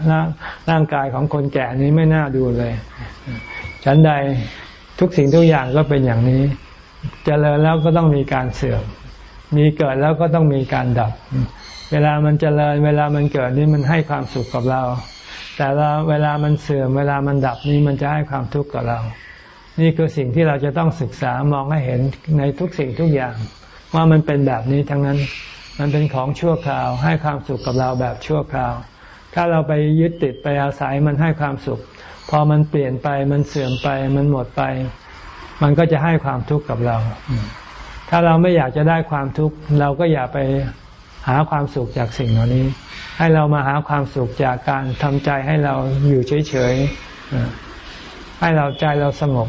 [SPEAKER 1] ร่างกายของคนแก่นี้ไม่น่าดูเลย ฉันใดทุกสิ่งทุกอย่างก็เป็นอย่างนี้จเจริญแล้วก็ต้องมีการเสื่อม มีเกิดแล้วก็ต้องมีการดับ เวลามันเจริญ เวลามันเกิดนี่มันให้ความสุขกับเรา แต่เราเวลามันเสื่อม เวลามันดับนี่มันจะให้ความทุกข์กับเรา นี่คือสิ่งที่เราจะต้องศึกษามองให้เห็นในทุกสิ่งทุกอย่าง ว่ามันเป็นแบบนี้ทั้งนั้น มันเป็นของชั่วคราว ให้ความสุขกับเราแบบชั่วคราว ถ้าเราไปยึดติดไปอาศัยมันให้ความสุข พอมันเปลี่ยนไปมันเสื่อมไป มันหมดไป มันก็จะให้ความทุกข์กับเรา ถ้าเราไม่อยากจะได้ความทุกข์เราก็อย่าไปหาความสุขจากสิ่งเหล่านี้ ให้เรามาหาความสุขจากการทำใจให้เราอยู่เฉยๆให้เราใจเราสงบ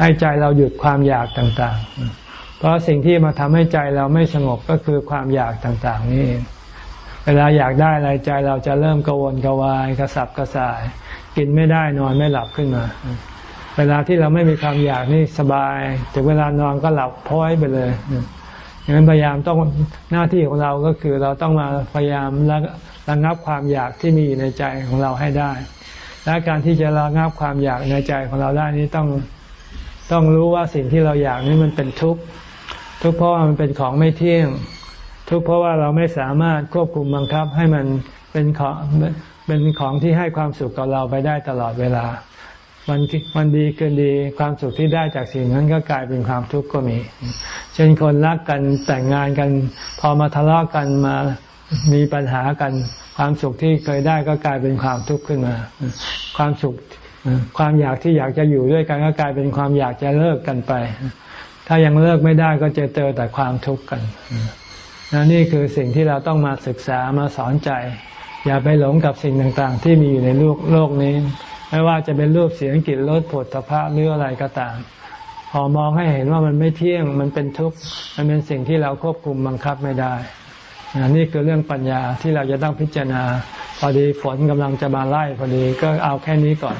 [SPEAKER 1] ให้ใจเราหยุดความอยากต่าง ๆ เพราะสิ่งที่มาทำให้ใจเราไม่สงบก็คือความอยากต่างๆ นี่ เวลาอยากได้อะไรใจเราจะเริ่มกวนกวายกระสับกระส่าย กินไม่ได้นอนไม่หลับขึ้นมา เวลาที่เราไม่มีความอยากนี่สบาย ถึงเวลานอนก็หลับพ้อยไปเลยดังนั้นพยายามต้องหน้าที่ของเราก็คือเราต้องมาพยายามระงับความอยากที่มีอยู่ในใจของเราให้ได้ และการที่จะระงับความอยากในใจของเราได้นี้ต้องต้องรู้ว่าสิ่งที่เราอยากนี้มันเป็นทุกข์ ทุกข์เพราะว่ามันเป็นของไม่เที่ยง ทุกข์เพราะว่าเราไม่สามารถควบคุมบังคับให้มันเป็นของเป็นของที่ให้ความสุขกับเราไปได้ตลอดเวลาวันวันดีเกินดีความสุขที่ได้จากสิ่งนั้นก็กลายเป็นความทุกข์ก็มี เช่นคนรักกันแต่งงานกัน พอมาทะเลาะกันมามีปัญหากัน ความสุขที่เคยได้ก็กลายเป็นความทุกข์ขึ้นมา ความสุขความอยากที่อยากจะอยู่ด้วยกันก็กลายเป็นความอยากจะเลิกกันไป ถ้ายังเลิกไม่ได้ก็จะเจอแต่ความทุกข์กันนนี่คือสิ่งที่เราต้องมาศึกษามาสอนใจ อย่าไปหลงกับสิ่งต่างๆ ที่มีอยู่ในโลกโลกนี้ ไม่ว่าจะเป็นรูปเสียงกลิ่นรสผลพระหรืออะไรก็ตาม พอมองให้เห็นว่ามันไม่เที่ยงมันเป็นทุกข์มันเป็นสิ่งที่เราควบคุมบังคับไม่ได้นี่คือเรื่องปัญญาที่เราจะต้องพิจารณาพอดีฝนกำลังจะมาไล่พอดีก็เอาแค่นี้ก่อน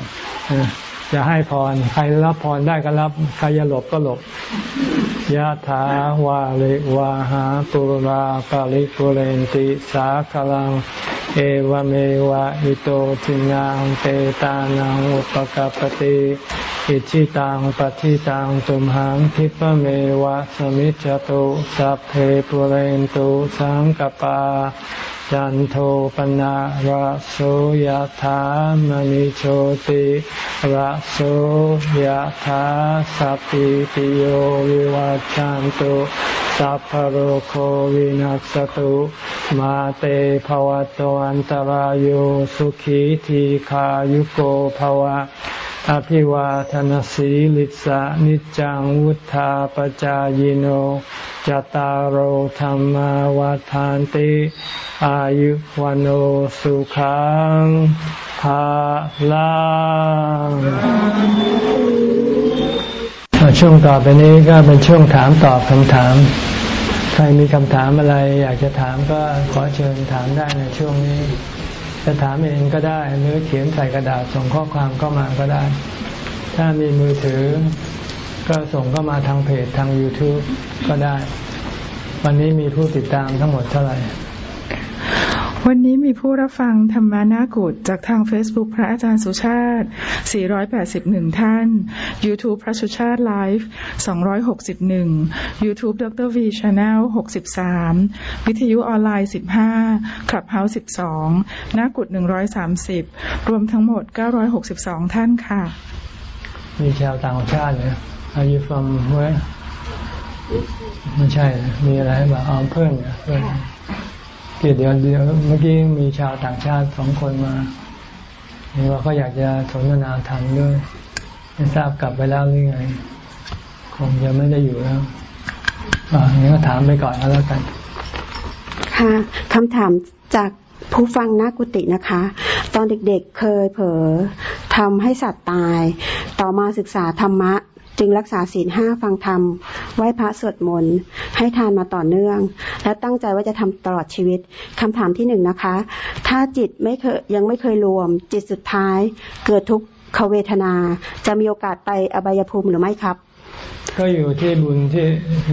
[SPEAKER 1] จะให้พร ใครรับพรได้ก็รับ ใครจะหลบก็หลบยะถาวาเลวาหาปุราปาริปุเรนติสาคลัง เอวเมวะอิโตจินังเตตานังอุปกปติอิชิตังปฏิตังตุมหังคิปเมวะสมิจจตุสัพเพปุเรนตุสังกปา จันโทปนะระโสยธามณิโชติระโสยธาสัพพิติโยวิวัจจันตุสัพพโรโควินัสตุมาเตภวะตวันตารโยสุขีทีขายุโกภวะ อภิวาทนสีลิสะนิจังวุธาปจายโนจตารโหธรรมวาทานติ อายุวันโอสุขังภาลังช่วงต่อไปนี้ก็เป็นช่วงถามตอบคำถาม ใครมีคำถามอะไรอยากจะถามก็ขอเชิญถามได้ในช่วงนี้ จะถามเองก็ได้หรือเขียนใส่กระดาษส่งข้อความเข้ามาก็ได้ ถ้ามีมือถือ ก็ส่งเข้ามาทางเพจทาง YouTube ก็ได้ วันนี้มีผู้ติดตามทั้งหมดเท่าไหร่
[SPEAKER 2] วันนี้มีผู้รับฟังธรรมานากุฏจากทาง Facebook พระอาจารย์สุชาติ 481 ท่าน YouTube พระสุชาติไลฟ์261 YouTube ดร V Channel 63 วิทยุออนไลน์ 15 Clubhouse 12นากุฏ130 รวมทั้งหมด 962 ท่านค่ะ
[SPEAKER 1] มีชาวต่างชาติเลย Are you from where ไม่ใช่ มีอะไรแบบเอาเพื่อนเพื่อน เดี๋ยวเดี๋ยวเมื่อกี้มีชาวต่างชาติสองคนมาเห็นว่าเขาอยากจะสนทนาธรรมด้วยไม่ทราบกลับไปแล้วหรือไง คงจะไม่ได้อยู่แล้วอ่างั้นก็ถามไปก่อนแล้วกัน
[SPEAKER 3] ค่ะคำถามจากผู้ฟังนักกุตินะคะ ตอนเด็กๆเคยเผลอทำให้สัตว์ตาย ต่อมาศึกษาธรรมะ จึงรักษาศีลห้าฟังธรรม ไหว้พระสวดมนต์ให้ทานมาต่อเนื่อง และตั้งใจว่าจะทำตลอดชีวิตคำถามที่หนึ่งนะคะ ถ้าจิตไม่เคยยังไม่เคยรวม จิตสุดท้ายเกิดทุกขเวทนา จะมีโอกาสไปอบายภูมิหรือไม่ครับ
[SPEAKER 1] ก็อยู่ที่บุญที่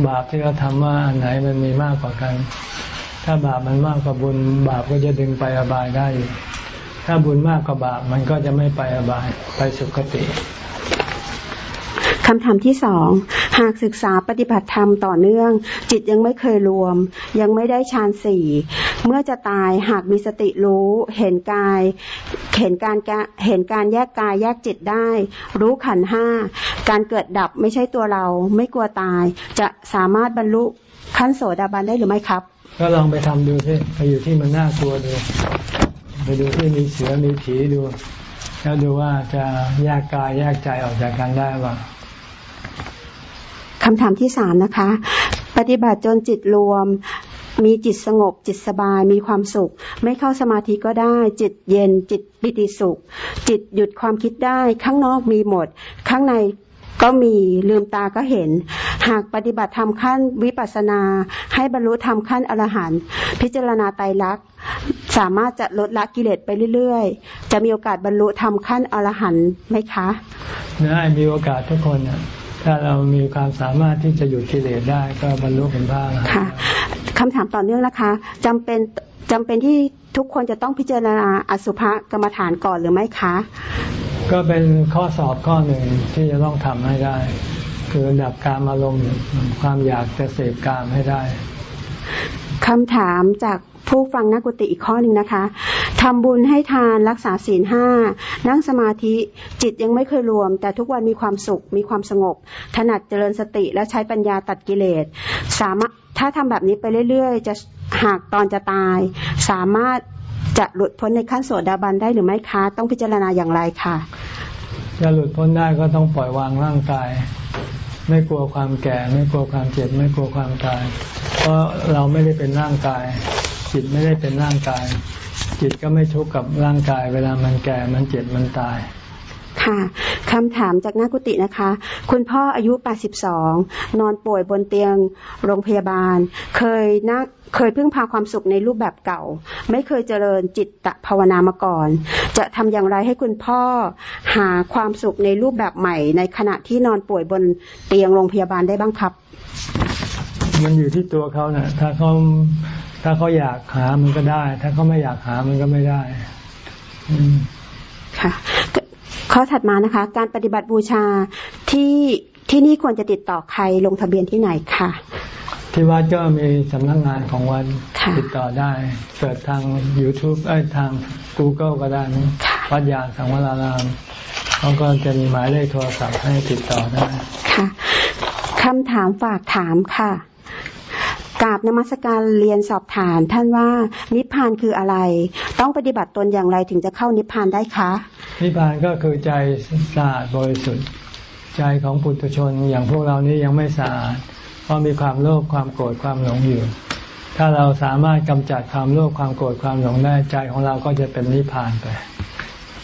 [SPEAKER 1] บาปที่เราทำว่าอันไหนมันมีมากกว่ากัน ถ้าบาปมันมากกว่าบุญบาปก็จะดึงไปอบายได้ ถ้าบุญมากกว่าบาปมันก็จะไม่ไปอบายไปสุคติ
[SPEAKER 3] คำถามที่สองหากศึกษาปฏิบัติธรรมต่อเนื่อง จิตยังไม่เคยรวม ยังไม่ได้ฌานสี่เมื่อจะตายหากมีสติรู้ เห็นกาย เห็นการเห็นการแยกกายแยกจิตได้ รู้ขันห้าการเกิดดับไม่ใช่ตัวเรา ไม่กลัวตาย จะสามารถบรรลุขั้นโสดาบันได้หรือไม่ครับ
[SPEAKER 1] ก็ลองไปทำดูสิไปอยู่ที่มันน่ากลัวดูไปดูที่มีเสือมีผีดูแล้วดูว่าจะแยกกายแยกใจออกจากกันได้ว่า
[SPEAKER 3] คำถามที่สามนะคะ ปฏิบัติจนจิตรวม มีจิตสงบ จิตสบาย มีความสุข ไม่เข้าสมาธิก็ได้ จิตเย็น จิตปิติสุข จิตหยุดความคิดได้ ข้างนอกมีหมด ข้างในก็มีลืมตาก็เห็น หากปฏิบัติทำขั้นวิปัสนา ให้บรรลุทำขั้นอรหันต์พิจารณาไตรลักษณ์สามารถจะลดละกิเลสไปเรื่อยๆ จะมีโอกาสบรรลุทำขั้นอรหันต์ไหมคะ
[SPEAKER 1] ได้มีโอกาสทุกคน ถ้าเรามีความสามารถที่จะหยุดกิเลสได้ก็บรรลุเป็นพระ
[SPEAKER 3] ค่ะคำถามต่อเนื่องนะคะจำเป็นจำเป็นที่ทุกคนจะต้องพิจารณาอสุภกรรมฐานก่อนหรือไม่คะ
[SPEAKER 1] ก็เป็นข้อสอบข้อหนึ่งที่จะต้องทำให้ได้ คือดับการอารมณ์ความอยากจะเสพกามให้ได้
[SPEAKER 3] คำถามจาก ผู้ฟังนักกุติอีกข้อหนึ่งนะคะทำบุญให้ทานรักษาศีลห้านั่งสมาธิจิตยังไม่เคยรวม แต่ทุกวันมีความสุขมีความสงบ ถนัดเจริญสติและใช้ปัญญาตัดกิเลส สามารถถ้าทำแบบนี้ไปเรื่อย ๆ จะหากตอนจะตาย สามารถจะหลุดพ้นในขั้นโสดาบันได้หรือไม่คะ ต้องพิจารณาอย่างไรคะ
[SPEAKER 1] จะหลุดพ้นได้ก็ต้องปล่อยวางร่างกาย ไม่กลัวความแก่ ไม่กลัวความเจ็บ ไม่กลัวความตาย เพราะเราไม่ได้เป็นร่างกาย จิตไม่ได้เป็นร่างกาย จิตก็ไม่ทุกข์กับร่างกาย เวลามันแก่มันเจ็บมันตาย
[SPEAKER 3] ค่ะคำถามจากนักกุตินะคะ คุณพ่ออายุ 82 นอนป่วยบนเตียงโรงพยาบาล เคยนั่งเคยพึ่งพาความสุขในรูปแบบเก่า ไม่เคยเจริญจิตตภาวนามาก่อน จะทำอย่างไรให้คุณพ่อหาความสุขในรูปแบบใหม่ ในขณะที่นอนป่วยบนเตียงโรงพยาบาลได้บ้างครับ
[SPEAKER 1] มันอยู่ที่ตัวเขานะ่ะถ้าเขา ถ้าเขาอยากหามันก็ได้ ถ้าเขาไม่อยากหามันก็ไม่ได้
[SPEAKER 3] ค่ะข้อถัดมานะคะ การปฏิบัติบูชาที่ที่นี่ควรจะติดต่อใครลงทะเบียนที่ไหนค่ะ
[SPEAKER 1] ที่วัดก็มีสำนักงงานของวัดติดต่อได้เปิดทาง YouTube ไอ้ทาง Google ก็ได้วัดยานสังวรารามเขาก็จะมีหมายเลขโทรศัพท์ให้ติดต่อได้
[SPEAKER 3] ค่ะคำถามฝากถามค่ะ กราบนมัสการเรียนสอบถามท่านว่านิพพานคืออะไร ต้องปฏิบัติตนอย่างไรถึงจะเข้านิพพานได้คะ
[SPEAKER 1] นิพพานก็คือใจสะอาดบริสุทธิ์ ใจของปุถุชนอย่างพวกเรานี้ยังไม่สะอาด เพราะมีความโลภความโกรธความหลงอยู่ ถ้าเราสามารถกำจัดความโลภความโกรธความหลงได้ใจของเราก็จะเป็นนิพพานไป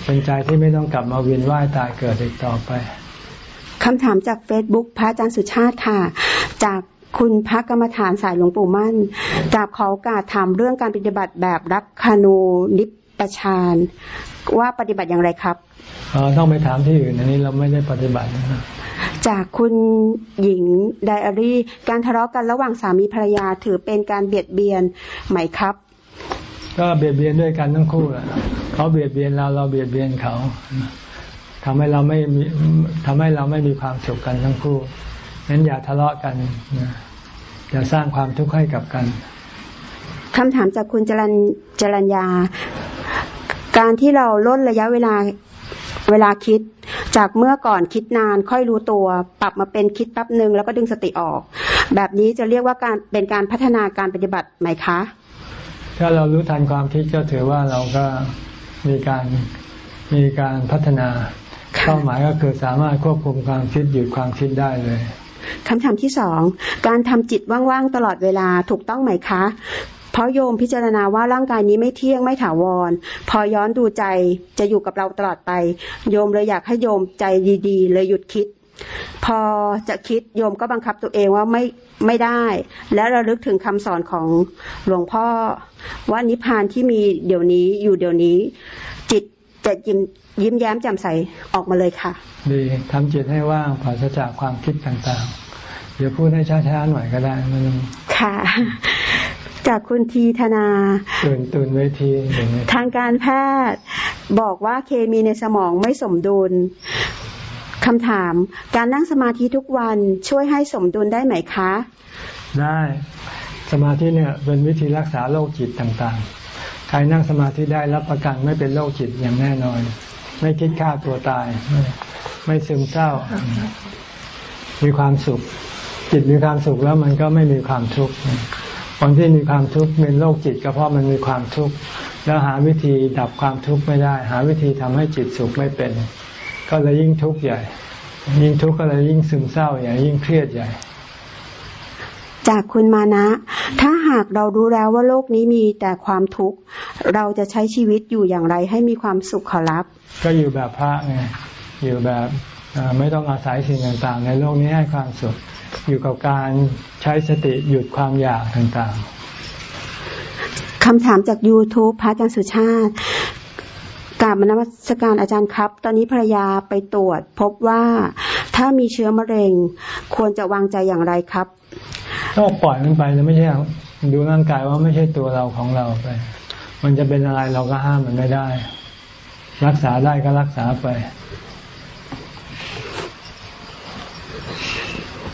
[SPEAKER 1] เป็นใจที่ไม่ต้องกลับมาเวียนว่ายตายเกิดอีกต่อไป
[SPEAKER 3] คำถามจากเฟซบุ๊กพระอาจารย์สุชาติค่ะ จาก คุณพระกรรมฐานสายหลวงปู่มั่นกราบขอโอกาสถามเรื่องการปฏิบัติแบบรักคานูนิปปชานว่าปฏิบัติอย่างไรครับ
[SPEAKER 1] อต้องไปถามที่อื่นอันนี้เราไม่ได้ปฏิบัตินะ
[SPEAKER 3] จากคุณหญิงไดอารี่ การทะเลาะกันระหว่างสามีภรรยาถือเป็นการเบียดเบียนไหมครับ
[SPEAKER 1] ก็เบียดเบียนด้วยกันทั้งคู่แหละเขาเบียดเบียนเราเราเบียดเบียนเขาทำให้เราไม่มีทำให้เราไม่มีความสุขกันทั้งคู่นั้นอย่าทะเลาะกันอ ย่าสร้างความทุกข์ให้กับกัน
[SPEAKER 3] คำถามจากคุณจรัญจรัญญา การที่เราลดระยะเวลาเวลาคิดจากเมื่อก่อนคิดนานค่อยรู้ตัว ปรับมาเป็นคิดแป๊บหนึ่งแล้วก็ดึงสติออก แบบนี้จะเรียกว่าการเป็นการพัฒนาการปฏิบัติไหมคะ
[SPEAKER 1] ถ้าเรารู้ทันความคิดก็ถือว่าเราก็มีการมีการพัฒนาเป้าหมายก็คือสามารถควบคุมความคิดหยุดความคิดได้เลย
[SPEAKER 3] คำถามที่สองการทำจิตว่างๆตลอดเวลาถูกต้องไหมคะเพราะโยมพิจารณาว่าร่างกายนี้ไม่เที่ยงไม่ถาวร พอย้อนดูใจจะอยู่กับเราตลอดไป โยมเลยอยากให้โยมใจดีๆ เลยหยุดคิด พอจะคิดโยมก็บังคับตัวเองว่าไม่ไม่ได้ และระลึกถึงคำสอนของหลวงพ่อว่านิพพานที่มีเดี๋ยวนี้อยู่เดี๋ยวนี้ จิต จะยิ้มยิ้มแย้มแจ่มใสออกมาเลยค่ะ
[SPEAKER 1] ดีทำจิตให้ว่างปราศจากความคิดต่างๆ เดี๋ยวพูดให้ช้าๆหน่อยก็ได้ไม่ต้อง
[SPEAKER 3] ค่ะ จากคุณทีธนา
[SPEAKER 1] ตื่นตื่นเวที
[SPEAKER 3] ทางการแพทย์บอกว่าเคมีในสมองไม่สมดุลคำถาม การนั่งสมาธิทุกวันช่วยให้สมดุลได้ไหมคะ
[SPEAKER 1] ได้สมาธิเนี่ยเป็นวิธีรักษาโรคจิตต่างๆ ใครนั่งสมาธิได้รับประกันไม่เป็นโรคจิตอย่างแน่นอน ไม่คิดฆ่าตัวตาย ไม่ซึมเศร้า มีความสุข จิตมีความสุขแล้วมันก็ไม่มีความทุกข์คนที่มีความทุกข์เป็นโรคจิตก็เพราะมันมีความทุกข์แล้วหาวิธีดับความทุกข์ไม่ได้ หาวิธีทำให้จิตสุขไม่เป็น ก็เลยยิ่งทุกข์ใหญ่ ยิ่งทุกข์ก็เลยยิ่งซึมเศร้าใหญ่ยิ่งเครียดใหญ่
[SPEAKER 3] จากคุณมานะ ถ้าหากเรารู้แล้วว่าโลกนี้มีแต่ความทุกข์ เราจะใช้ชีวิตอยู่อย่างไรให้มีความสุขขอรับ
[SPEAKER 1] ก็อยู่แบบพระไง อยู่แบบไม่ต้องอาศัยสิ่งต่างๆ ในโลกนี้ให้ความสุข อยู่กับการใช้สติหยุดความอยากต่าง
[SPEAKER 3] ๆ คำถามจาก YouTube พระอาจารย์สุชาติกราบมนมัสการอาจารย์ครับ ตอนนี้ภรรยาไปตรวจพบว่าถ้ามีเชื้อมะเร็ง ควรจะวางใจอย่างไรครับ
[SPEAKER 1] ก็ปล่อยมันไปจะไม่ใช่ดูร่างกายว่าไม่ใช่ตัวเราของเราไป มันจะเป็นอะไรเราก็ห้ามมันไม่ได้ รักษาได้ก็รักษาไป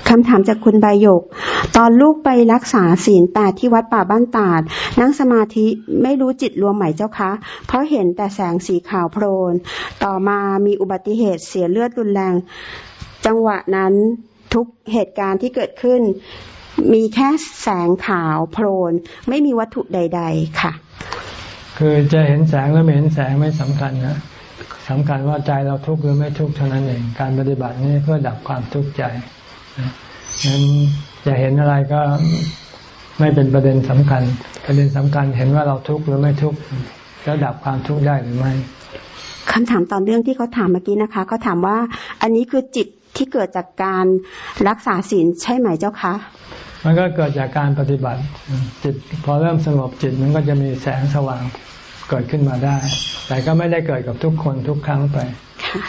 [SPEAKER 3] คำถามจากคุณใบยก ตอนลูกไปรักษาศีลแปดที่วัดป่าบ้านตาด นั่งสมาธิไม่รู้จิตรวมไหมเจ้าคะ เพราะเห็นแต่แสงสีขาวโพลน ต่อมามีอุบัติเหตุเสียเลือดรุนแรง จังหวะนั้นทุกเหตุการณ์ที่เกิดขึ้น มีแค่แสงขาวโพลนไม่มีวัตถุใด ๆ ค่ะ
[SPEAKER 1] คือจะเห็นแสงหรือไม่เห็นแสงไม่สำคัญนะสำคัญว่าใจเราทุกข์หรือไม่ทุกข์เท่านั้นเองการปฏิบัตินี้เพื่อดับความทุกข์ใจนั้นจะเห็นอะไรก็ไม่เป็นประเด็นสำคัญ ประเด็นสำคัญเห็นว่าเราทุกข์หรือไม่ทุกข์แล้วดับความทุกข์ได้หรือไม่
[SPEAKER 3] คำถามตอนเรื่องที่เขาถามเมื่อกี้นะคะเขาถามว่า อันนี้คือจิต ที่เกิดจากการรักษาศีลใช่ไหมเจ้าคะ
[SPEAKER 1] มันก็เกิดจากการปฏิบัติ จิตพอเริ่มสงบจิตมันก็จะมีแสงสว่างเกิดขึ้นมาได้ แต่ก็ไม่ได้เกิดกับทุกคนทุกครั้งไปค่ะ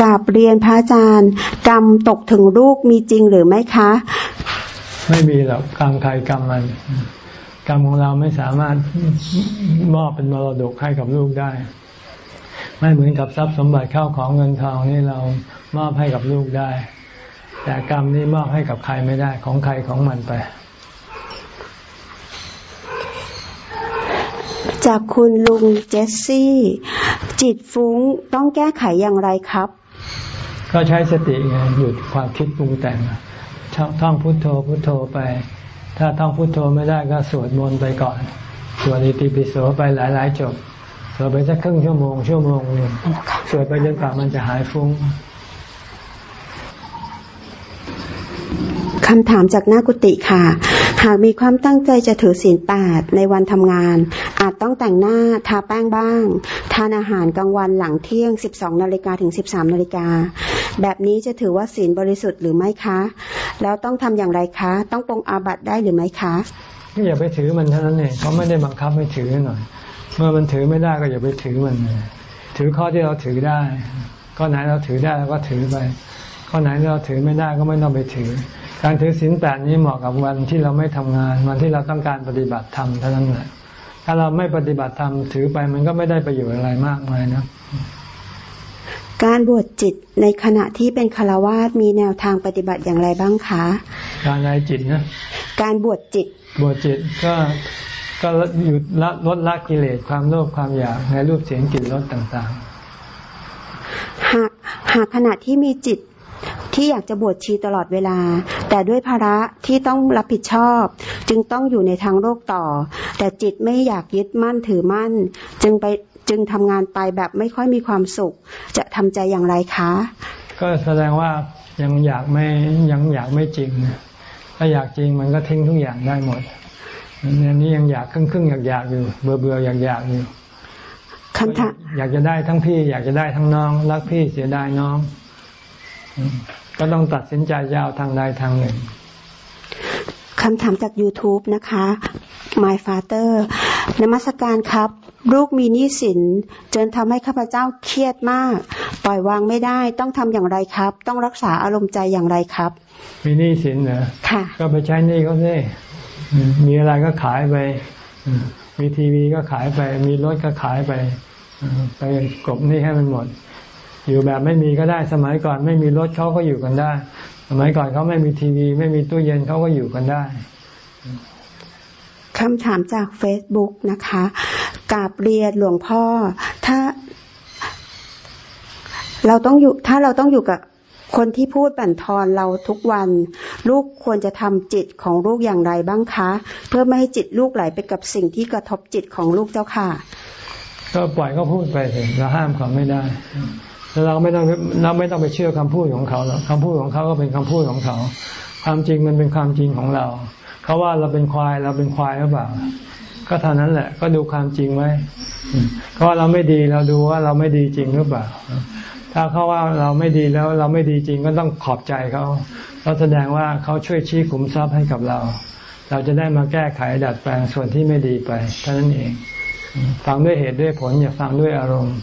[SPEAKER 3] กราบเรียนพระอาจารย์ กรรมตกถึงลูกมีจริงหรือไม่คะ
[SPEAKER 1] ไม่มีหรอกกรรมใครกรรมมัน กรรมของเราไม่สามารถมอบเป็นมรดกให้กับลูกได้ ไม่เหมือนกับทรัพย์สมบัติเข้าของเงินทองนี่เรามอบให้กับลูกได้ แต่กรรมนี้มอบให้กับใครไม่ได้ของใครของมันไป
[SPEAKER 3] จากคุณลุงเจสซี่ จิตฟุ้งต้องแก้ไขอย่างไรครับ
[SPEAKER 1] ก็ใช้สติไงหยุดความคิดปรุงแต่งท่องพุทโธพุทโธไป ถ้าท่องพุทโธไม่ได้ก็สวดมนต์ไปก่อนสวดอิติปิโสไปหลายๆจบ สวดไปสักครึ่งชั่วโมงชั่วโมงนึงสวดไปจนกว่ามันจะหายฟุ้ง
[SPEAKER 3] คำถามจากหน้ากุฏิค่ะ หากมีความตั้งใจจะถือศีลแปดในวันทำงาน อาจต้องแต่งหน้าทาแป้งบ้าง ทานอาหารกลางวันหลังเที่ยง 12นาฬิกาถึง 13นาฬิกา แบบนี้จะถือว่าศีลบริสุทธิ์หรือไม่คะ แล้วต้องทำอย่างไรคะ ต้องปรงอาบัติได้หรือไม่คะ
[SPEAKER 1] ก็อย่าไปถือมันเท่านั้นเองเขาไม่ได้บังคับให้ถือหน่อย เมื่อมันถือไม่ได้ก็อย่าไปถือมัน ถือข้อที่เราถือได้ ข้อไหนเราถือได้เราก็ถือไป ข้อไหนเราถือไม่ได้ก็ไม่ต้องไปถือ การถือศีลแปดนี้เหมาะกับวันที่เราไม่ทำงาน วันที่เราต้องการปฏิบัติธรรมเท่านั้นแหละถ้าเราไม่ปฏิบัติธรรมถือไปมันก็ไม่ได้ประโยชน์อะไรมากมายนะ
[SPEAKER 3] การบวชจิตในขณะที่เป็นคารวาสมีแนวทางปฏิบัติอย่างไรบ้างคะ
[SPEAKER 1] การอะไรจิตนะ
[SPEAKER 3] การบวชจิต
[SPEAKER 1] บวชจิตก็ ก็หยุดละลดละกิเลสความโลภความอยากในรูปเสียงกลิ่นรสต่าง
[SPEAKER 3] ๆ หากหากขณะที่มีจิตที่อยากจะบวชชีตลอดเวลา แต่ด้วยภาระที่ต้องรับผิดชอบ จึงต้องอยู่ในทางโลกต่อ แต่จิตไม่อยากยึดมั่นถือมั่น จึงไปจึงทำงานไปแบบไม่ค่อยมีความสุข จะทำใจอย่างไรคะ
[SPEAKER 1] ก็แสดงว่ายังอยากไม่ยังอยากไม่จริงถ้าอยากจริงมันก็ทิ้งทุกอย่างได้หมด อันนี้ยังอยากครึ่งครึ่งอยากอยากอยู่ เบื่อเบื่ออยากอยากอยู่คำถามอยากจะได้ทั้งพี่ อยากจะได้ทั้งน้อง รักพี่เสียดายน้อง ก็ต้องตัดสินใจยาวทางใดทางหนึ่ง
[SPEAKER 3] คำถามจาก YouTube นะคะ My Father นมัสการครับ ลูกมีหนี้สินจนทำให้ข้าพเจ้าเครียดมาก ปล่อยวางไม่ได้ต้องทำอย่างไรครับ ต้องรักษาอารมณ์ใจอย่างไรครับ
[SPEAKER 1] มีหนี้สินเหรอ
[SPEAKER 3] ค่ะ
[SPEAKER 1] ก็ไปใช้หนี้เขาสิ มีอะไรก็ขายไปมีทีวีก็ขายไป มีรถก็ขายไปไปกบนี้ให้มันหมด อยู่แบบไม่มีก็ได้สมัยก่อน ไม่มีรถเขาก็อยู่กันได้ สมัยก่อนเขาไม่มีทีวี ไม่มีตู้เย็นเขาก็อยู่กันได้
[SPEAKER 3] คำถามจาก Facebook นะคะกราบเรียนหลวงพ่อ ถ้า เราต้องอยู่ ถ้าเราต้องอยู่กับคนที่พูดบั่นทอนเราทุกวัน ลูกควรจะทำจิตของลูกอย่างไรบ้างคะ เพื่อไม่ให้จิตลูกไหลไปกับสิ่งที่กระทบจิตของลูกเจ้าค่ะ
[SPEAKER 1] ก็ปล่อยเขาพูดไปเถอะเราห้ามเขาไม่ได้แล้วเราไม่ต้องเราไม่ต้องไปเชื่อคำพูดของเขาหรอกคำพูดของเขาก็เป็นคำพูดของเขา ความจริงมันเป็นความจริงของเราเขาว่าเราเป็นควายเราเป็นควายหรือเปล่าก็เท่านั้นแหละ ก็ดูความจริงไว้เพราเราไม่ดีเราดูว่าเราไม่ดีจริงหรือเปล่า ถ้าเขาว่าเราไม่ดีแล้วเราไม่ดีจริงก็ต้องขอบใจเขา เราแสดงว่าเขาช่วยชี้ขุมทรัพย์ให้กับเรา เราจะได้มาแก้ไขดัดแปลงส่วนที่ไม่ดีไปเท่านั้นเอง ฟังด้วยเหตุด้วยผลอย่าฟังด้วยอารมณ์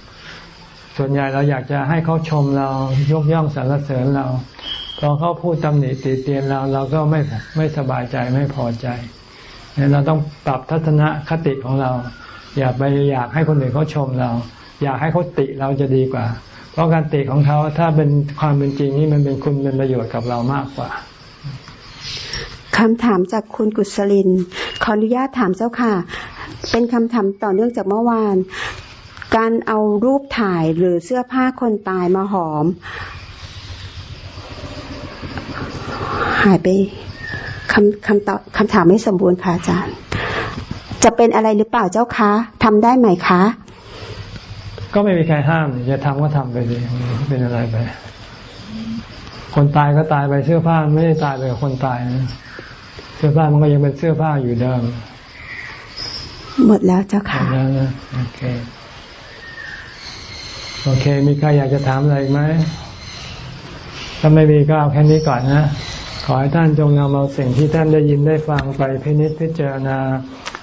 [SPEAKER 1] ส่วนใหญ่เราอยากจะให้เขาชมเรายกย่องสรรเสริญเราพอเขาพูดตำหนิติเตียนเราเราก็ไม่ไม่สบายใจไม่พอใจเราต้องปรับทัศนคติของเรา อย่าไปอยากให้คนอื่นเขาชมเรา อยากให้เขาติเราจะดีกว่า เพราะการติของเขาถ้าเป็นความเป็นจริงนี่มันเป็นคุณเป็นประโยชน์กับเรามากกว่า
[SPEAKER 3] คำถามจากคุณกุศลิน ขออนุญาตถามเจ้าค่ะ เป็นคำถามต่อเนื่องจากเมื่อวาน การเอารูปถ่ายหรือเสื้อผ้าคนตายมาหอม หายไปคำคำตอบคำถามไม่สมบูรณ์ค่ะอาจารย์ จะเป็นอะไรหรือเปล่าเจ้าคะทำได้ไหมคะ
[SPEAKER 1] ก็ไม่มีใครห้ามจะทำก็ทำไปเลยเป็นอะไรไป คนตายก็ตายไปเสื้อผ้าไม่ได้ตายไปกับคนตายนะเสื้อผ้ามันก็ยังเป็นเสื้อผ้าอยู่เดิม
[SPEAKER 3] หมดแล้วเจ้าค่ะ
[SPEAKER 1] หมดแล้วนะโอเคโอเค มีใครอยากจะถามอะไรไหมถ้าไม่มีก็เอาแค่นี้ก่อนนะ ขอให้ท่านจงนำเอาสิ่งที่ท่านได้ยินได้ฟังไปพินิจพิจารณา